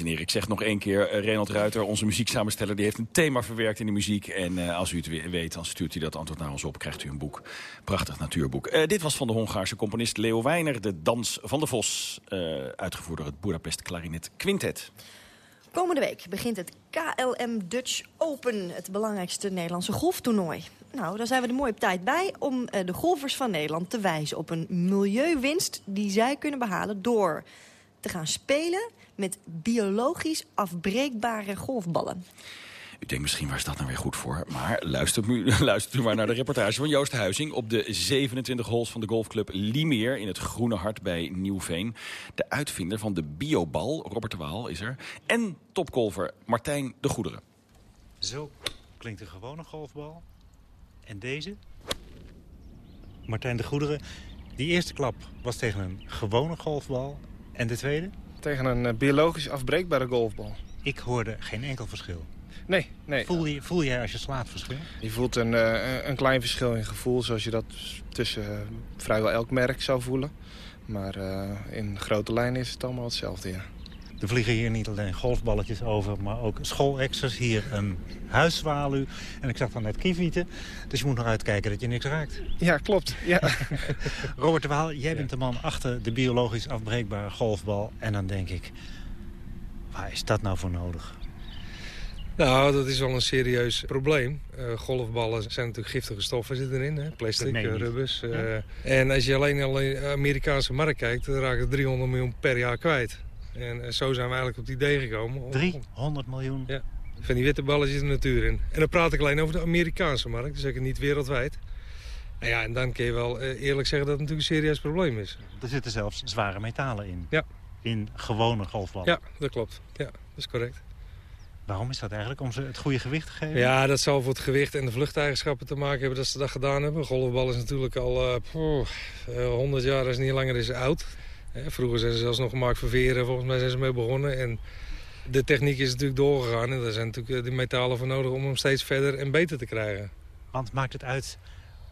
En ik zeg nog één keer, uh, Renald Ruiter, onze muzieksamensteller, die heeft een thema verwerkt in de muziek. En uh, als u het weet, dan stuurt u dat antwoord naar ons op, krijgt u een boek. Prachtig natuurboek. Uh, dit was van de Hongaarse componist Leo Weiner, de Dans van de Vos, uitgevoerd door het Budapest Clarinet Quintet. Komende week begint het KLM Dutch Open, het belangrijkste Nederlandse golftoernooi. Nou, daar zijn we er mooi op tijd bij om de golfers van Nederland te wijzen op een milieuwinst die zij kunnen behalen door te gaan spelen met biologisch afbreekbare golfballen. U denkt misschien, waar is dat nou weer goed voor? Maar luistert u, luistert u maar naar de reportage van Joost Huizing... op de 27 holes van de golfclub Limeer in het Groene Hart bij Nieuwveen. De uitvinder van de biobal, Robert de Waal, is er. En topgolfer Martijn de Goederen. Zo klinkt een gewone golfbal. En deze? Martijn de Goederen. Die eerste klap was tegen een gewone golfbal. En de tweede? Tegen een uh, biologisch afbreekbare golfbal. Ik hoorde geen enkel verschil. Nee, nee. Voel, je, voel jij als je slaat verschil? Je voelt een, uh, een klein verschil in gevoel, zoals je dat tussen uh, vrijwel elk merk zou voelen. Maar in grote lijnen is het allemaal hetzelfde, ja. Er vliegen hier niet alleen golfballetjes over, maar ook schoolexers. Hier een huiszwaluw. En ik zag dan net kievieten. Dus je moet nog uitkijken dat je niks raakt. Ja, klopt. Ja. Robert de Waal, jij bent de man achter de biologisch afbreekbare golfbal. En dan denk ik, waar is dat nou voor nodig? Nou, dat is wel een serieus probleem. Uh, golfballen zijn natuurlijk giftige stoffen zitten erin. Hè? Plastic, uh, rubbers. Uh, ja. En als je alleen al in de Amerikaanse markt kijkt... dan raken 300 miljoen per jaar kwijt. En zo zijn we eigenlijk op het idee gekomen. Om, 300 miljoen? Ja, van die witte balletjes de natuur in. En dan praat ik alleen over de Amerikaanse markt, dus ik niet wereldwijd. Nou ja, en dan kun je wel eerlijk zeggen dat het natuurlijk een serieus probleem is. Er zitten zelfs zware metalen in. Ja. In gewone golfballen. Ja, dat klopt. Ja, dat is correct. Waarom is dat eigenlijk? Om ze het goede gewicht te geven? Ja, dat zal voor het gewicht en de vluchteigenschappen te maken hebben dat ze dat gedaan hebben. Golfbal is natuurlijk al uh, 100 jaar, als niet langer is oud. Vroeger zijn ze zelfs nog gemaakt voor veren. Volgens mij zijn ze mee begonnen. En de techniek is natuurlijk doorgegaan. En daar zijn natuurlijk eh, die metalen voor nodig om hem steeds verder en beter te krijgen. Want maakt het uit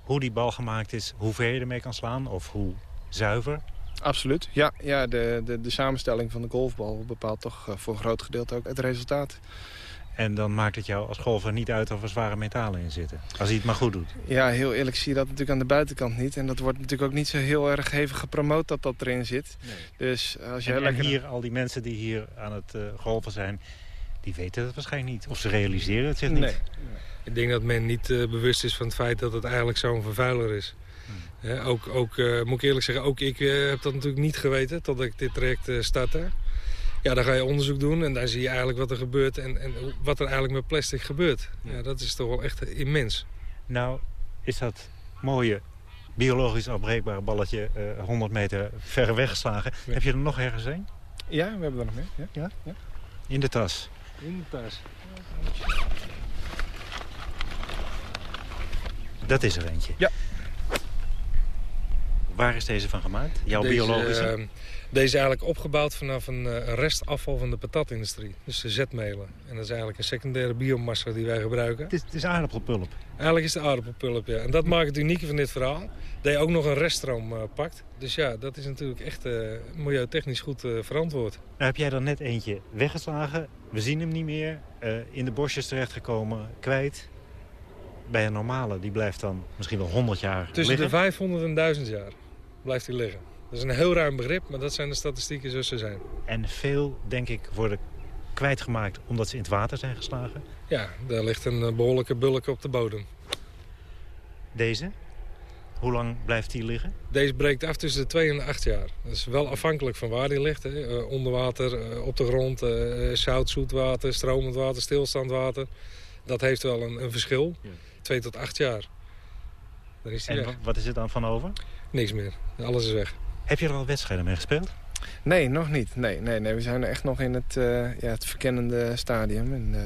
hoe die bal gemaakt is, hoe ver je ermee kan slaan of hoe zuiver? Absoluut, ja. ja de, de, de samenstelling van de golfbal bepaalt toch eh, voor een groot gedeelte ook het resultaat. En dan maakt het jou als golfer niet uit of er zware metalen in zitten. Als hij het maar goed doet. Ja, heel eerlijk zie je dat natuurlijk aan de buitenkant niet. En dat wordt natuurlijk ook niet zo heel erg hevig gepromoot dat dat erin zit. Dus als je en, en hier, al die mensen die hier aan het uh, golfen zijn... die weten het waarschijnlijk niet. Of ze realiseren het zich niet. Nee. Ik denk dat men niet uh, bewust is van het feit dat het eigenlijk zo'n vervuiler is. Hmm. Ja, ook, ook uh, moet ik eerlijk zeggen, ook ik heb dat natuurlijk niet geweten... totdat ik dit traject startte. Ja, dan ga je onderzoek doen en dan zie je eigenlijk wat er gebeurt... en, en wat er eigenlijk met plastic gebeurt. Ja, dat is toch wel echt immens. Nou, is dat mooie biologisch afbreekbare balletje uh, 100 meter ver weggeslagen. Ja. Heb je er nog ergens een? Ja, we hebben er nog meer. Ja? Ja? ja. In de tas? In de tas. Dat is er eentje. Ja. Waar is deze van gemaakt? Jouw deze, biologische? Uh, deze is eigenlijk opgebouwd vanaf een uh, restafval van de patatindustrie. Dus de zetmelen. En dat is eigenlijk een secundaire biomassa die wij gebruiken. Het is, het is aardappelpulp? Eigenlijk is het aardappelpulp, ja. En dat maakt het unieke van dit verhaal. Dat je ook nog een reststroom uh, pakt. Dus ja, dat is natuurlijk echt milieutechnisch goed verantwoord. Nou heb jij er net eentje weggeslagen. We zien hem niet meer. in de bosjes terechtgekomen, kwijt bij een normale, die blijft dan misschien wel 100 jaar Tussen liggen. de 500 en 1000 jaar blijft hij liggen. Dat is een heel ruim begrip, maar dat zijn de statistieken zoals ze zijn. En veel, denk ik, worden kwijtgemaakt omdat ze in het water zijn geslagen? Ja, daar ligt een behoorlijke bulk op de bodem. Deze? Hoe lang blijft die liggen? Deze breekt af tussen de 2 en de 8 jaar. Dat is wel afhankelijk van waar die ligt. Hè. Uh, onder water, uh, op de grond, zout, zoet water, stromend water, stilstaand water. Dat heeft wel een, een verschil. Ja. 2 tot 8 jaar. Dan is die en weg. wat is er dan van over? Niks meer. Alles is weg. Heb je er al wedstrijden mee gespeeld? Nee, nog niet. Nee, nee, nee. We zijn echt nog in het, uh, ja, het verkennende stadium. En, uh,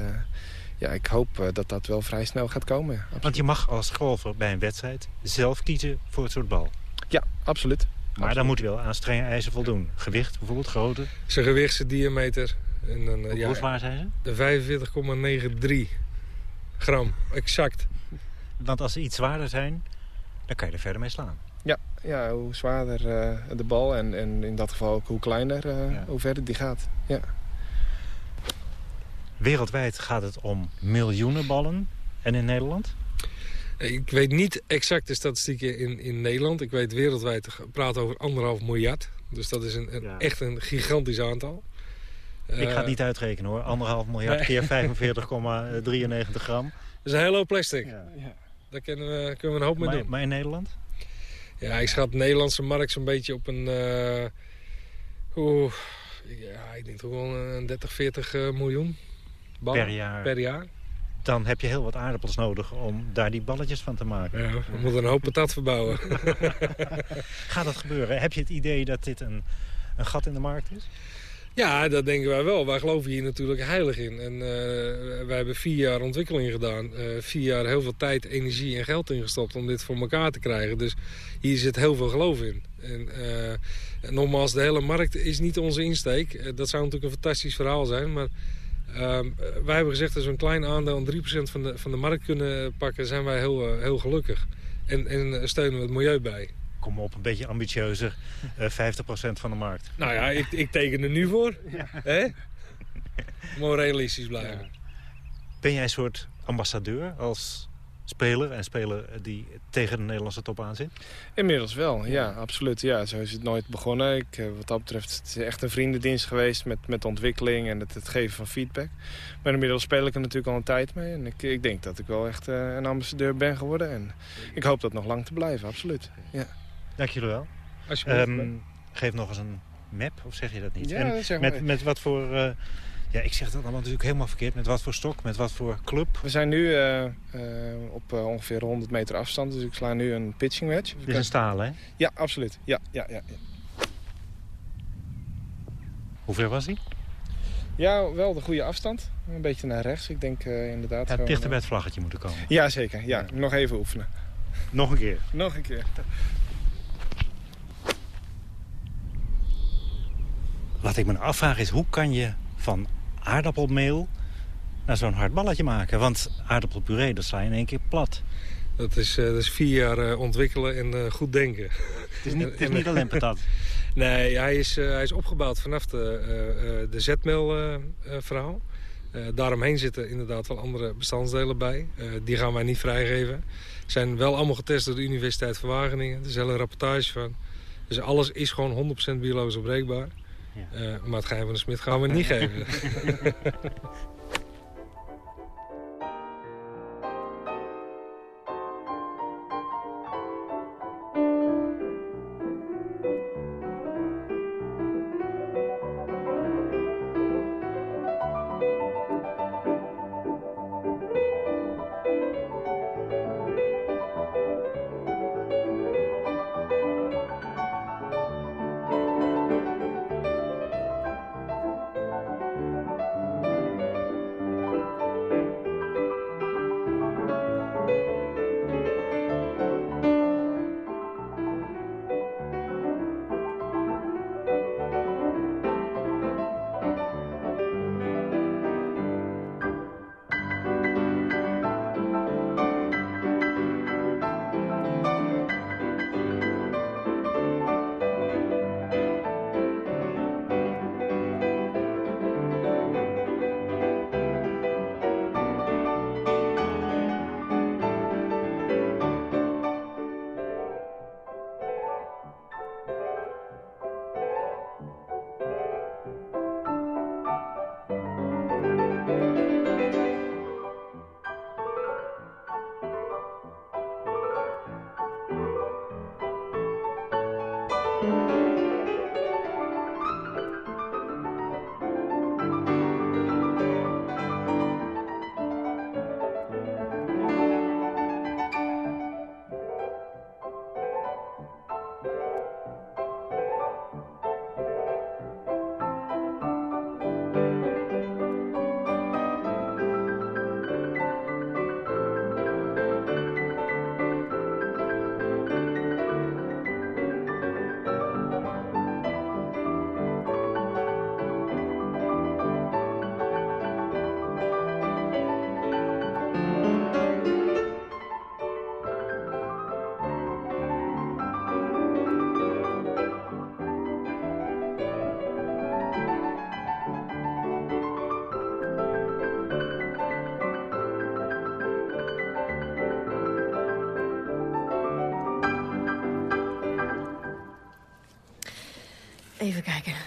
ja, ik hoop uh, dat dat wel vrij snel gaat komen. Ja, Want je mag als golfer bij een wedstrijd zelf kiezen voor het soort bal. Ja, absoluut. Maar absoluut. dan moet je wel aan strenge eisen voldoen. Gewicht bijvoorbeeld, grootte? Zijn gewicht, zijn diameter. En dan, Hoe ja, zwaar zijn ze? De 45,93 gram, exact. Want als ze iets zwaarder zijn, dan kan je er verder mee slaan. Ja, ja hoe zwaarder uh, de bal en, en in dat geval ook hoe kleiner, uh, ja. hoe verder die gaat. Ja. Wereldwijd gaat het om miljoenen ballen. En in Nederland? Ik weet niet exact de statistieken in, in Nederland. Ik weet wereldwijd praat over anderhalf miljard. Dus dat is een, een ja. echt een gigantisch aantal. Ik ga het niet uitrekenen hoor. Anderhalf miljard nee. keer 45,93 gram. Dat is een hele hoop plastic. Ja. Ja. Daar kunnen we, kunnen we een hoop mee maar, doen. Maar in Nederland? Ja, ik schat de Nederlandse markt zo'n beetje op een... Uh, oeh, ja, ik denk toch wel een 30, 40 uh, miljoen. Per jaar. per jaar. Dan heb je heel wat aardappels nodig om daar die balletjes van te maken. Ja, we moeten een hoop patat verbouwen. Gaat dat gebeuren? Heb je het idee dat dit een, een gat in de markt is? Ja, dat denken wij wel. Wij geloven hier natuurlijk heilig in. En uh, wij hebben vier jaar ontwikkeling gedaan. Uh, vier jaar heel veel tijd, energie en geld ingestopt om dit voor elkaar te krijgen. Dus hier zit heel veel geloof in. En, uh, nogmaals, de hele markt is niet onze insteek. dat zou natuurlijk een fantastisch verhaal zijn. Maar wij hebben gezegd dat we een klein aandeel, 3% van de, van de markt kunnen pakken, zijn wij heel, heel gelukkig. En, en steunen we het milieu bij kom op, een beetje ambitieuzer. Uh, 50% van de markt. Nou ja, ik, ik teken er nu voor. Ja. Hè? Moet realistisch blijven. Ja. Ben jij een soort ambassadeur als speler en speler die tegen de Nederlandse top aan zit? Inmiddels wel, ja, absoluut. Ja, zo is het nooit begonnen. Ik, wat dat betreft het is echt een vriendendienst geweest met, met ontwikkeling en het, het geven van feedback. Maar inmiddels speel ik er natuurlijk al een tijd mee. En ik, ik denk dat ik wel echt uh, een ambassadeur ben geworden. En ik hoop dat nog lang te blijven, absoluut. Ja. Dank jullie wel. Um, geef nog eens een map, of zeg je dat niet? Ja, en met, met wat voor... Uh, ja, ik zeg dat allemaal natuurlijk helemaal verkeerd. Met wat voor stok, met wat voor club? We zijn nu uh, uh, op ongeveer 100 meter afstand. Dus ik sla nu een pitching wedge. Dit is een staal, hè? Ja, absoluut. Ja, ja, ja, ja. Hoe ver was die? Ja, wel de goede afstand. Een beetje naar rechts. Ik denk inderdaad... Ja, het dichter bij het vlaggetje moeten komen. Ja, zeker. Ja, ja. Nog even oefenen. Nog een keer? Nog een keer. Wat ik me afvraag is, hoe kan je van aardappelmeel naar zo'n hard balletje maken? Want aardappelpuree, dat sla je in één keer plat. Dat is, dat is vier jaar ontwikkelen en goed denken. Het is niet, het is niet alleen patat. nee, hij is, hij is opgebouwd vanaf de, de zetmeelverhaal. Uh, daaromheen zitten inderdaad wel andere bestanddelen bij. Uh, die gaan wij niet vrijgeven. Zijn wel allemaal getest door de Universiteit van Wageningen. Er is een hele rapportage van. Dus alles is gewoon 100% biologisch opbreekbaar. Ja. Uh, maar het geheim van de smid gaan we niet geven.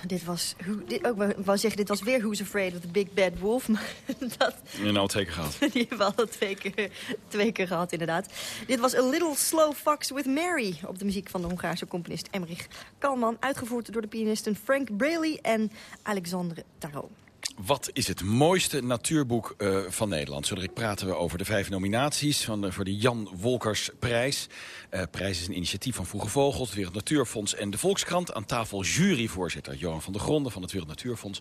Dit was... Dit, ook, ik wou zeggen, dit was weer Who's Afraid of the Big Bad Wolf. Maar dat... In al twee keer gehad. Die hebben we al twee keer, twee keer gehad, inderdaad. Dit was A Little Slow Fox with Mary. Op de muziek van de Hongaarse componist Emmerich Kalman. Uitgevoerd door de pianisten Frank Braley en Alexandre Tarot. Wat is het mooiste natuurboek uh, van Nederland? Zodra praten we over de vijf nominaties van voor de Jan Wolkers prijs. Uh, prijs is een initiatief van Vroege Vogels, het Wereld Natuurfonds en de Volkskrant. Aan tafel juryvoorzitter Johan van der Gronden van het Wereld Natuurfonds.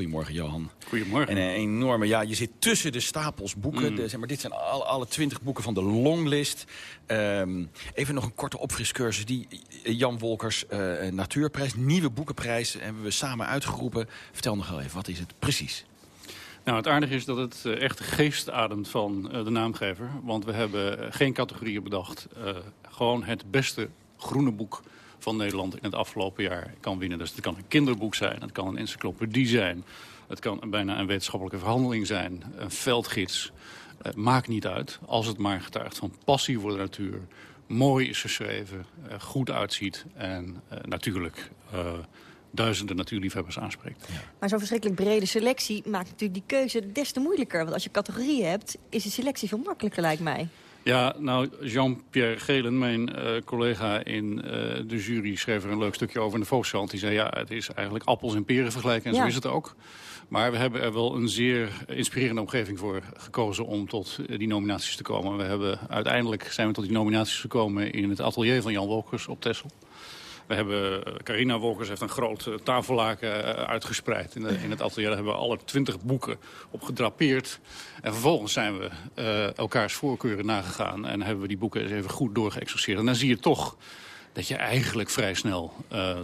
Goedemorgen, Johan. Goedemorgen. En een enorme, ja, je zit tussen de stapels boeken. Mm. De, zeg maar, dit zijn alle, alle twintig boeken van de longlist. Um, even nog een korte opfriscursus. Die Jan Wolkers uh, Natuurprijs, nieuwe boekenprijs, hebben we samen uitgeroepen. Vertel nog wel even, wat is het precies? Nou, het aardige is dat het uh, echt de geest ademt van de naamgever. Want we hebben geen categorieën bedacht. gewoon het beste groene boek van Nederland in het afgelopen jaar kan winnen. Dus het kan een kinderboek zijn, het kan een encyclopedie zijn... het kan bijna een wetenschappelijke verhandeling zijn, een veldgids. Uh, maakt niet uit, als het maar getuigt van passie voor de natuur... mooi is geschreven, uh, goed uitziet en uh, natuurlijk duizenden natuurliefhebbers aanspreekt. Maar zo'n verschrikkelijk brede selectie maakt natuurlijk die keuze des te moeilijker. Want als je categorieën hebt, is de selectie veel makkelijker, lijkt mij. Ja, nou, Jean-Pierre Gelen, mijn uh, collega in uh, de jury, schreef er een leuk stukje over in de Volkskrant. Die zei, ja, het is eigenlijk appels en peren vergelijken en ja. zo is het ook. Maar we hebben er wel een zeer inspirerende omgeving voor gekozen om tot die nominaties te komen. We hebben, uiteindelijk zijn we tot die nominaties gekomen in het atelier van Jan Wolkers op Texel. We hebben, eh, Carina Wolkers heeft een groot uh, tafellaken uh, uitgespreid in, in, het atelier. Hebben we alle twintig boeken op gedrapeerd. En vervolgens zijn we elkaars voorkeuren nagegaan... en hebben we die boeken eens even goed doorgeëxerceerd. En dan zie je toch dat je eigenlijk vrij snel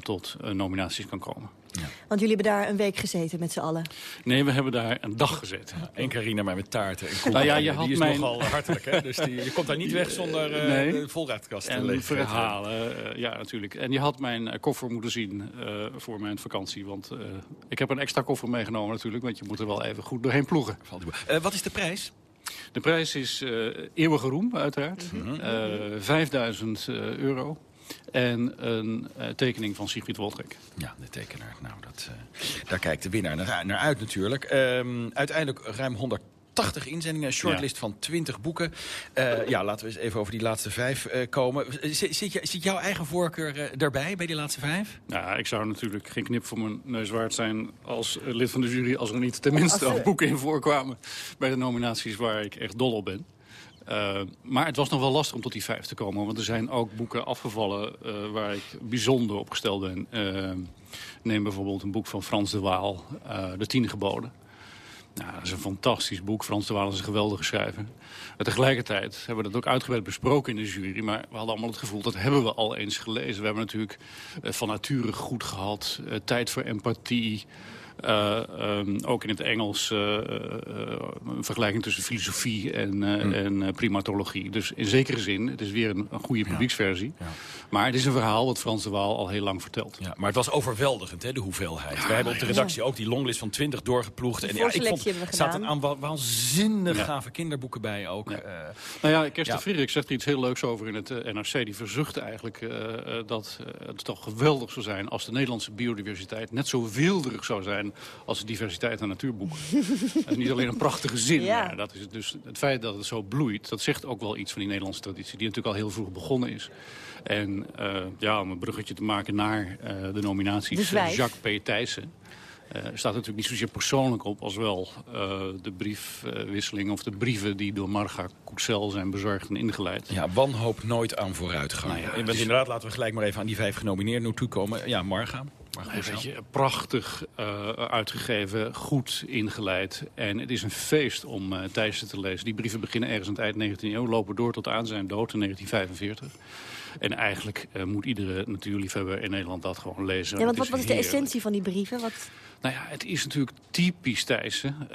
tot nominaties kan komen. Ja. Want jullie hebben daar een week gezeten met z'n allen? Nee, we hebben daar een dag gezeten. Ja, en Carina maar met taarten en. Nou ja, je had die is mijn... nogal hartelijk, hè? Dus die, je komt daar niet weg zonder uh, nee. de voorraadkast en te verhalen, uh, ja natuurlijk. En je had mijn koffer moeten zien uh, voor mijn vakantie. Want ik heb een extra koffer meegenomen natuurlijk. Want je moet er wel even goed doorheen ploegen. wat is de prijs? De prijs is eeuwige roem, uiteraard. Mm -hmm. 5000 euro. En een uh, tekening van Sigrid Woldrek. Ja, de tekenaar. Nou, dat, uh, daar kijkt de winnaar naar, naar uit natuurlijk. Um, uiteindelijk ruim 180 inzendingen, een shortlist ja. van 20 boeken. Uh, ja, laten we eens even over die laatste vijf komen. Zit, zit, zit, jouw eigen voorkeur daarbij, bij die laatste vijf? Ja, ik zou natuurlijk geen knip voor mijn neus waard zijn als lid van de jury... als er niet tenminste ook boeken in voorkwamen bij de nominaties waar ik echt dol op ben. Uh, maar het was nog wel lastig om tot die vijf te komen. Want er zijn ook boeken afgevallen uh, waar ik bijzonder op gesteld ben. Uh, neem bijvoorbeeld een boek van Frans de Waal, De Tien Geboden. Nou, dat is een fantastisch boek. Frans de Waal is een geweldige schrijver. Maar tegelijkertijd hebben we dat ook uitgebreid besproken in de jury. Maar we hadden allemaal het gevoel, dat hebben we al eens gelezen. We hebben natuurlijk van nature goed gehad. tijd voor empathie. Uh, um, ook in het Engels uh, uh, een vergelijking tussen filosofie en, mm. en primatologie. Dus in zekere zin, het is weer een, een goede publieksversie. Ja. Ja. Maar het is een verhaal wat Frans de Waal al heel lang vertelt. Ja, maar het was overweldigend, hè, de hoeveelheid. Ja, We hebben op de redactie ook die longlist van 20 doorgeploegd. En ja, ik vond, er zaten aan waanzinnig gave kinderboeken bij ook. nou ja, Kerst de Frederik zegt er iets heel leuks over in het NRC. Die verzuchtte eigenlijk dat het toch geweldig zou zijn... als de Nederlandse biodiversiteit net zo wilderig zou zijn als diversiteit aan natuurboeken. dat is niet alleen een prachtige zin, ja. maar dat is dus het feit dat het zo bloeit... dat zegt ook wel iets van die Nederlandse traditie... die natuurlijk al heel vroeg begonnen is. En uh, ja, om een bruggetje te maken naar uh, de nominaties... De Jacques P. Thijssen. Uh, staat natuurlijk niet zozeer persoonlijk op als wel uh, de briefwisseling of de brieven die door Marga Koetsel zijn bezorgd en ingeleid. Ja, wanhoop nooit aan vooruitgang. Nou ja, en dus... inderdaad, laten we gelijk maar even aan die vijf genomineerden toekomen. Ja, Marga. Nee, weet je, prachtig uh, uitgegeven, goed ingeleid. En het is een feest om uh, Thijssen te lezen. Die brieven beginnen ergens aan het eind 19e eeuw, lopen door tot aan zijn dood in 1945. En eigenlijk uh, moet iedere natuurliefhebber in Nederland dat gewoon lezen. Ja, want wat, wat is de essentie van die brieven? Wat... Nou ja, het is natuurlijk typisch Thijssen. Uh,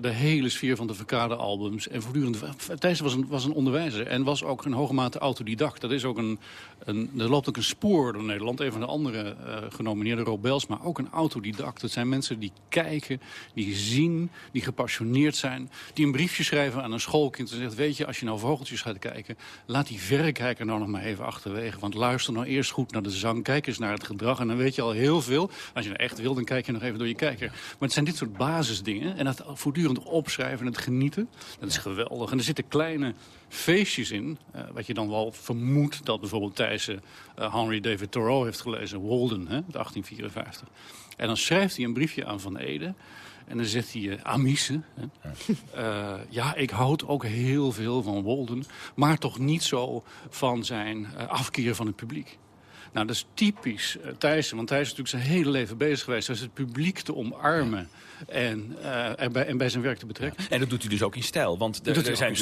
de hele sfeer van de Verkade-albums. En voortdurend... Thijssen was een, was een onderwijzer en was ook in hoge mate autodidact. Dat is ook een, een... Er loopt ook een spoor door Nederland. Een van de andere uh, genomineerde, Robels, maar ook een autodidact. Het zijn mensen die kijken, die zien, die gepassioneerd zijn. Die een briefje schrijven aan een schoolkind en zegt... weet je, als je nou vogeltjes gaat kijken... laat die verrekijker nou nog maar even achterwege. Want luister nou eerst goed naar de zang. Kijk eens naar het gedrag en dan weet je al heel veel. Als je nou echt wil, dan kijk je nog even door je kijker. Maar het zijn dit soort basisdingen. En dat voortdurend opschrijven en het genieten. Dat is geweldig. En er zitten kleine feestjes in. Uh, wat je dan wel vermoedt dat bijvoorbeeld Thijs uh, Henry David Thoreau heeft gelezen. Walden, hè, 1854. En dan schrijft hij een briefje aan Van Ede. En dan zegt hij, uh, Amice, uh, ja, ik houd ook heel veel van Walden... maar toch niet zo van zijn uh, afkeer van het publiek. Nou, dat is typisch uh, Thijssen, want Thijssen is natuurlijk zijn hele leven bezig geweest... is het publiek te omarmen en, uh, en, bij, en bij zijn werk te betrekken. Ja. En dat doet hij dus ook in stijl, want er, er zijn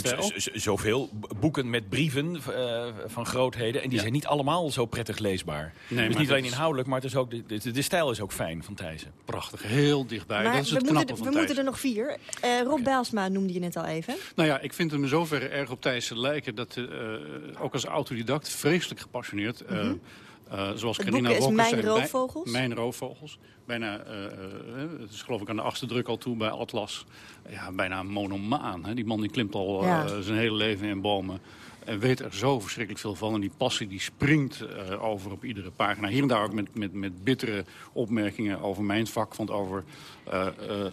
zoveel boeken met brieven uh, van grootheden... en die ja. zijn niet allemaal zo prettig leesbaar. Nee, dus niet alleen inhoudelijk, maar het is ook de, de, de, stijl is ook fijn van Thijssen. Prachtig, heel dichtbij. Maar dat is het we, moeten, van we moeten er nog vier. Uh, Rob okay. Bijlsma noemde je net al even. Nou ja, ik vind hem in zoverre erg op Thijssen lijken... dat ook als autodidact vreselijk gepassioneerd... Mm -hmm. Uh, zoals het Carina boek is Rokkers Mijn Roofvogels? Mijn Roofvogels. Bijna, uh, uh, het is geloof ik aan de achtste druk al toe bij Atlas. Ja, bijna een monomaan. Hè? Die man die klimt al ja. zijn hele leven in bomen. En weet er zo verschrikkelijk veel van. En die passie die springt over op iedere pagina. Hier en daar ook met, met, met bittere opmerkingen over mijn vak. Want over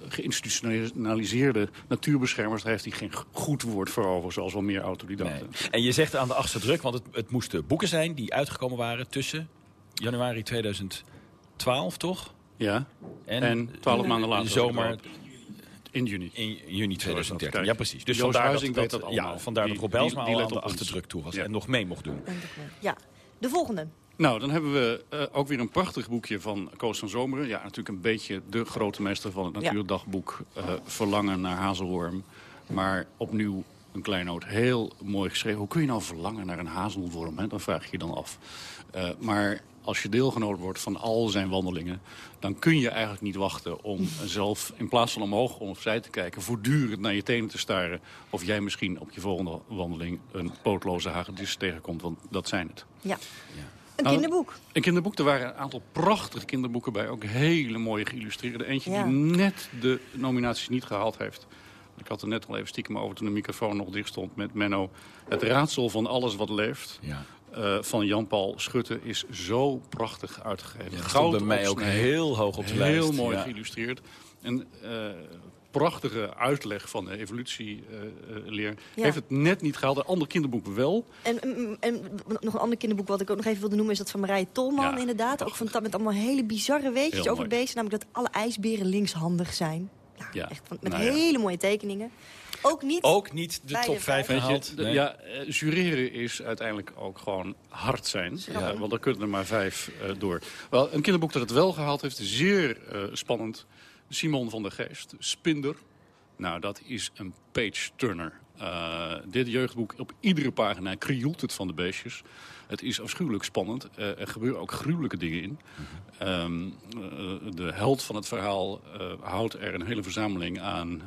geïnstitutionaliseerde natuurbeschermers... daar heeft hij geen goed woord voor over, zoals wel meer autodidacten. Nee. En je zegt aan de achtste druk, want het, het moesten boeken zijn... die uitgekomen waren tussen januari 2012, toch? Ja, en twaalf maanden later. Zomer... In juni. In juni 2013, ja precies. Dus vandaar dat, dat, dat ja, vandaar dat Rob Belsma al aan de achterdruk toe was ja. en nog mee mocht doen. Ja, de volgende. Nou, dan hebben we uh, ook weer een prachtig boekje van Koos van Zomeren. Ja, natuurlijk een beetje de grote meester van het natuurdagboek. Uh, Verlangen naar Hazelworm. Maar opnieuw een kleinoot. Heel mooi geschreven. Hoe kun je nou verlangen naar een hazelworm? Hè? Dan vraag je je dan af. Uh, maar als je deelgenoot wordt van al zijn wandelingen... dan kun je eigenlijk niet wachten om zelf in plaats van omhoog of opzij te kijken... voortdurend naar je tenen te staren... of jij misschien op je volgende wandeling een pootloze hagedis tegenkomt. Want dat zijn het. Ja. Een nou, kinderboek. Een kinderboek. Er waren een aantal prachtige kinderboeken bij. Ook hele mooie geïllustreerde. Eentje die net de nominaties niet gehaald heeft. Ik had er net al even stiekem over toen de microfoon nog dicht stond met Menno. Het raadsel van alles wat leeft. Ja. Uh, van Jan-Paul Schutte is zo prachtig uitgegeven. Ja, Goud bij mij ook heel hoog op de heel lijst. Heel mooi geïllustreerd. En uh, prachtige uitleg van de evolutieleer. Uh, Heeft het net niet gehaald. Een ander kinderboek wel. En, en, en, nog een ander kinderboek wat ik ook nog even wilde noemen... is dat van Marije Tolman inderdaad. Ook van, met allemaal hele bizarre weetjes over beesten. Namelijk dat alle ijsberen linkshandig zijn. Nou, ja. echt van, met nou hele mooie tekeningen. Ook niet, ook niet de top 5 gehaald. Nee. Ja, uh, jureren is uiteindelijk ook gewoon hard zijn. Ja. want er kunnen er maar vijf uh, door. Wel, een kinderboek dat het wel gehaald heeft, zeer uh, spannend. Simon van der Geest, Spinder. Nou, dat is een page-turner. dit jeugdboek, op iedere pagina krioelt het van de beestjes. Het is afschuwelijk spannend. er gebeuren ook gruwelijke dingen in. Um, de held van het verhaal houdt er een hele verzameling aan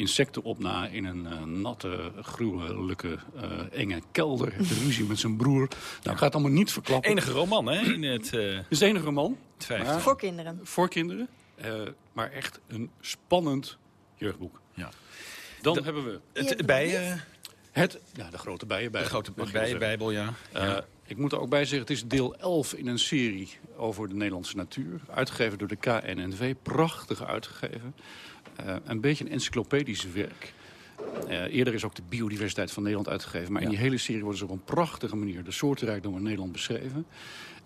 insecten op na in een uh, natte, gruwelijke, uh, enge kelder. Heeft ruzie met zijn broer. Nou, ik ga het allemaal niet verklappen. Enige roman, hè? In het, uh... Het is de enige roman. Maar, voor kinderen. Voor kinderen. maar echt een spannend jeugdboek. Ja. Dan de, hebben we... Het bijen... Het, ja, de grote bijenbijbel. De grote bijenbijbel, ja. ja. Ik moet er ook bij zeggen, het is deel 11 in een serie over de Nederlandse natuur. Uitgegeven door de KNNV. Prachtig uitgegeven. Uh, een beetje een encyclopedisch werk. Uh, eerder is ook de biodiversiteit van Nederland uitgegeven. Maar ja. in die hele serie wordt dus op een prachtige manier de soortenrijkdom in Nederland beschreven.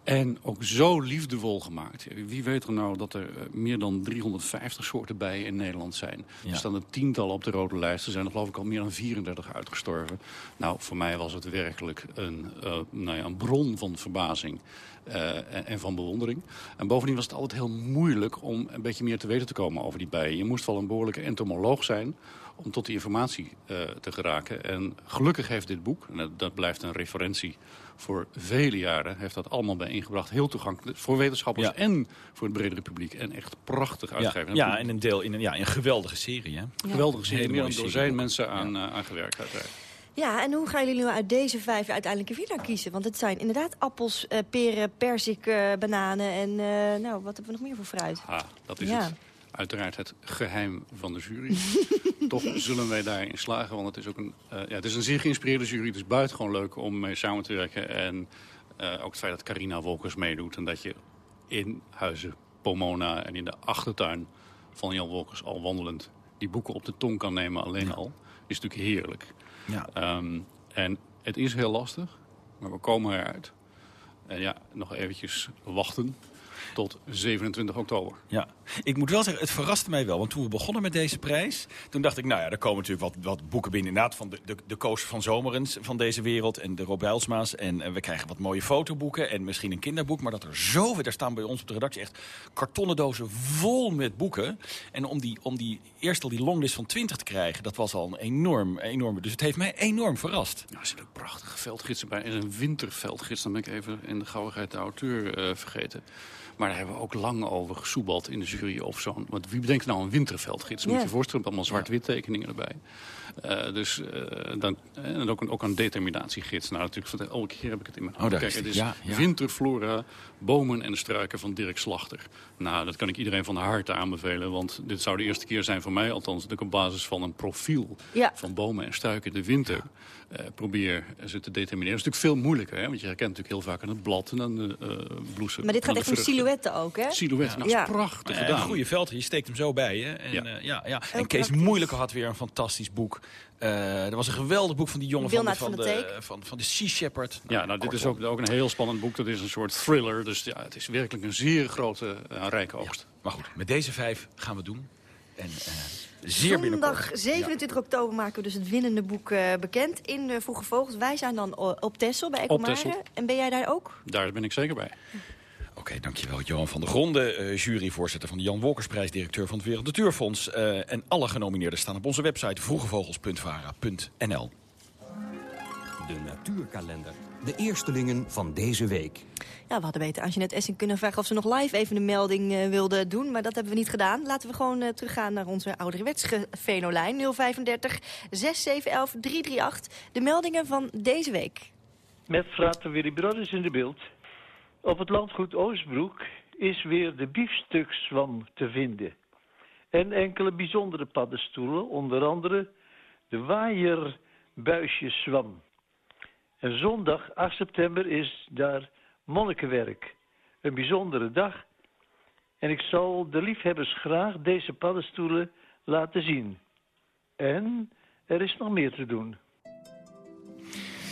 En ook zo liefdevol gemaakt. Wie weet er nou dat er meer dan 350 soorten bijen in Nederland zijn. Ja. Er staan er tientallen op de rode lijst. Er zijn er geloof ik al meer dan 34 uitgestorven. Nou, voor mij was het werkelijk een, uh, nou ja, een bron van verbazing. Uh, en, en, van bewondering. En bovendien was het altijd heel moeilijk om een beetje meer te weten te komen over die bijen. Je moest wel een behoorlijke entomoloog zijn om tot die informatie uh, te geraken. En gelukkig heeft dit boek, en dat, dat blijft een referentie voor vele jaren heeft dat allemaal bijeengebracht. Heel toegankelijk voor wetenschappers ja. en voor het bredere publiek. En echt prachtig uitgegeven. Ja, ja en een deel in een, ja, een geweldige serie. Hè? Ja. Geweldige serie. Meer dan door zijn mensen aan, uh, aan gewerkt uiteraard. Ja, en hoe gaan jullie nou uit deze vijf uiteindelijk een winnaar kiezen? Want het zijn inderdaad appels, uh, peren, persik, uh, bananen en uh, nou, wat hebben we nog meer voor fruit? Ah, dat is ja. het. Uiteraard het geheim van de jury. Toch zullen wij daarin slagen, want het is ook een, uh, ja, het is een zeer geïnspireerde jury. Het is buitengewoon leuk om mee samen te werken. En ook het feit dat Carina Wolkers meedoet en dat je in Huizen Pomona en in de achtertuin van Jan Wolkers al wandelend die boeken op de tong kan nemen alleen ja. al, is natuurlijk heerlijk. Ja. Um, en het is heel lastig, maar we komen eruit. En ja, nog eventjes wachten tot 27 oktober. Ja, ik moet wel zeggen, het verraste mij wel. Want toen we begonnen met deze prijs, toen dacht ik... nou ja, er komen natuurlijk wat, wat boeken binnen. Inderdaad, van de, de, de Koos van Zomerens van deze wereld en de Rob Bijlsma's. En, en we krijgen wat mooie fotoboeken en misschien een kinderboek. Maar dat er zoveel, daar staan bij ons op de redactie echt kartonnen dozen vol met boeken. En om die, om die eerst al die longlist van 20 te krijgen, dat was al een enorm, enorme... Dus het heeft mij enorm verrast. Ja, er zitten ook prachtige veldgidsen bij. En een winterveldgids, dan ben ik even in de gauwigheid de auteur uh, vergeten. Maar daar hebben we ook lang over gesoebald in de jury of zo'n... Want wie bedenkt nou een winterveldgids? Moet je je voorstellen, allemaal zwart-wit tekeningen erbij. Uh, dus uh, dan, en ook een, ook een determinatiegids. Nou, natuurlijk, van elke keer heb ik het in mijn hoofd. Oh, Kijk, het is ja, ja. winterflora, bomen en de struiken van Dirk Slachter. Nou, dat kan ik iedereen van harte aanbevelen. Want dit zou de eerste keer zijn voor mij, althans, dat ik op basis van een profiel ja. van bomen en struiken in de winter uh, probeer ze te determineren. Dat is natuurlijk veel moeilijker, hè? want je herkent natuurlijk heel vaak aan het blad en aan de bloesem. Maar dit gaat echt om silhouetten ook, hè? Silhouetten, nou, dat is prachtig gedaan. Een goede veld, je steekt hem zo bij, hè? En, ja. ja, ja. en Kees Moeilijke had weer een fantastisch boek. Uh, er was een geweldig boek van die jongen van de, van, van, de, van, van de Sea Shepherd. Nou, ja, nou, dit is ook, ook een heel spannend boek. Dat is een soort thriller. Dus ja, het is werkelijk een zeer grote, uh, rijke oogst. Ja, maar goed, met deze vijf gaan we doen. En, uh, zeer Zondag 27 ja. oktober maken we dus het winnende boek uh, bekend in de Vroege Vogels. Wij zijn dan op Tessel bij Ecomare. En ben jij daar ook? Daar ben ik zeker bij. Oké, dankjewel. Johan van der Gronde, uh, juryvoorzitter van de Jan Wolkersprijs... directeur van het Wereld Natuurfonds. Uh, en alle genomineerden staan op onze website vroegevogels.vara.nl. De natuurkalender. De eerstelingen van deze week. Ja, we hadden beter Anjanette Essing kunnen vragen of ze nog live even een melding uh, wilde doen. Maar dat hebben we niet gedaan. Laten we gewoon uh, teruggaan naar onze ouderwetse venolijn 035 6711 338. De meldingen van deze week. Met frater Willy Brothers in de beeld. Op het landgoed Oostbroek is weer de biefstukzwam te vinden. En enkele bijzondere paddenstoelen, onder andere de waaierbuisjeszwam. En zondag 8 september is daar monnikenwerk. Een bijzondere dag. En ik zal de liefhebbers graag deze paddenstoelen laten zien. En er is nog meer te doen.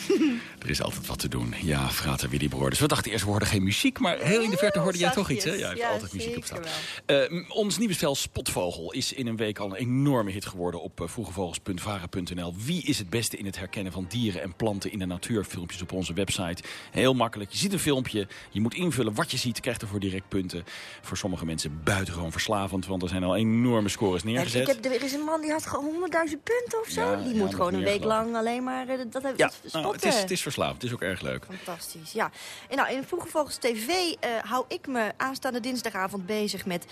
Er is altijd wat te doen. Ja, frater Willy Broers. We dachten eerst, we hoorden geen muziek, maar heel in de verte hoorde jij toch iets, hè? Ja, heeft altijd muziek op staan. Uh, ons nieuwe spel Spotvogel is in een week al een enorme hit geworden op uh, vroegevogels.varen.nl. Wie is het beste in het herkennen van dieren en planten in de natuur? Filmpjes op onze website. Heel makkelijk. Je ziet een filmpje, je moet invullen wat je ziet, krijgt ervoor direct punten. Voor sommige mensen buitengewoon verslavend, want er zijn al enorme scores neergezet. Ja, ik heb, er is een man die had gewoon 100.000 punten of zo. Ja, die moet gewoon een week lang alleen maar uh, dat, dat, ja, het, is, het is verslaafd. Het is ook erg leuk. Fantastisch, ja. En nou, in Vroege Vogels TV uh, hou ik me aanstaande dinsdagavond bezig met 35.000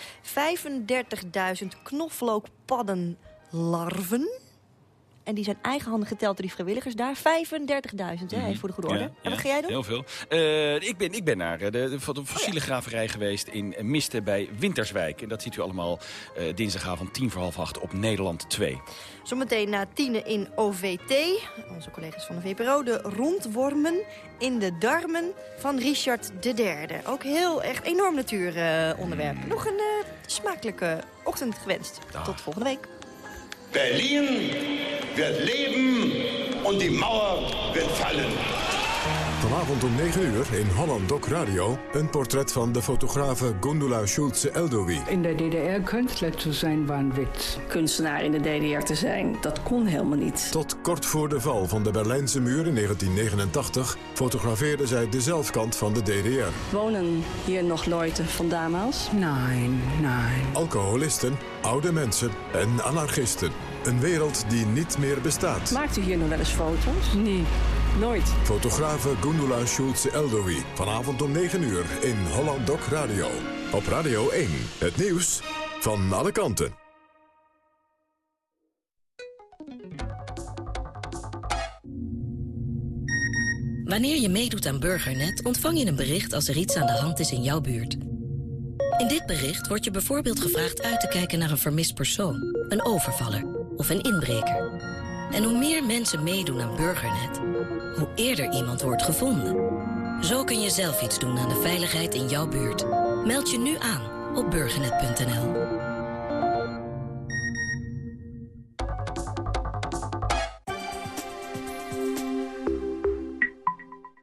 knoflookpaddenlarven. En die zijn eigenhandig geteld door die vrijwilligers daar. 35.000, hè, voor de goede orde. Ja, en wat ga jij doen? Heel veel. Uh, ik, ben, ik ben naar de, de, de fossiele graverij geweest in Misten bij Winterswijk. En dat ziet u allemaal uh, dinsdagavond tien voor half acht op Nederland 2. Zometeen na tienen in OVT. Onze collega's van de VPRO. De rondwormen in de darmen van Richard III. Ook heel echt enorm natuuronderwerp. Uh, Nog een smakelijke ochtend gewenst. Dag. Tot volgende week. Berlin wird leben und die Mauer wird fallen. Vanavond om 9 uur in Holland Doc Radio... een portret van de fotografe Gundula Schulze-Eldowi. In de DDR kunstler te zijn was een wit. Kunstenaar in de DDR te zijn, dat kon helemaal niet. Tot kort voor de val van de Berlijnse muur in 1989... fotografeerde zij de zelfkant van de DDR. Wonen hier nog Leute van damals? Nee, nee. Alcoholisten, oude mensen en anarchisten. Een wereld die niet meer bestaat. Maakt u hier nog wel eens foto's? Nee. Nooit. Fotografe Gundula Schulze-Eldowi. Vanavond om 9 uur in Holland Doc Radio. Op Radio 1. Het nieuws van alle kanten. Wanneer je meedoet aan Burgernet ontvang je een bericht als er iets aan de hand is in jouw buurt. In dit bericht wordt je bijvoorbeeld gevraagd uit te kijken naar een vermist persoon, een overvaller of een inbreker. En hoe meer mensen meedoen aan Burgernet, hoe eerder iemand wordt gevonden. Zo kun je zelf iets doen aan de veiligheid in jouw buurt. Meld je nu aan op burgernet.nl.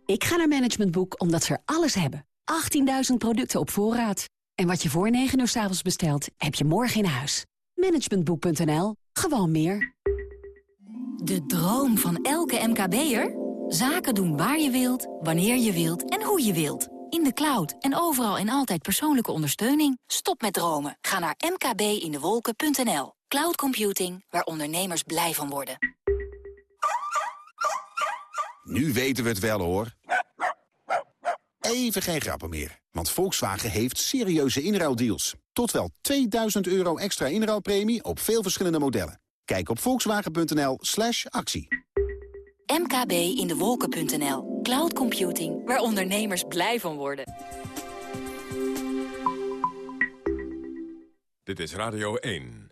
Ik ga naar Management Boek omdat ze er alles hebben. 18.000 producten op voorraad. En wat je voor 9 uur s avonds bestelt, heb je morgen in huis. Managementboek.nl. Gewoon meer. De droom van elke MKB'er? Zaken doen waar je wilt, wanneer je wilt en hoe je wilt. In de cloud en overal en altijd persoonlijke ondersteuning. Stop met dromen. Ga naar mkbindewolken.nl. Cloud computing, waar ondernemers blij van worden. Nu weten we het wel, hoor. Even geen grappen meer. Want Volkswagen heeft serieuze inruildeals. Tot wel 2000 euro extra inruilpremie op veel verschillende modellen. Kijk op volkswagen.nl slash actie. mkbindewolken.nl. Cloud computing, waar ondernemers blij van worden. Dit is Radio 1.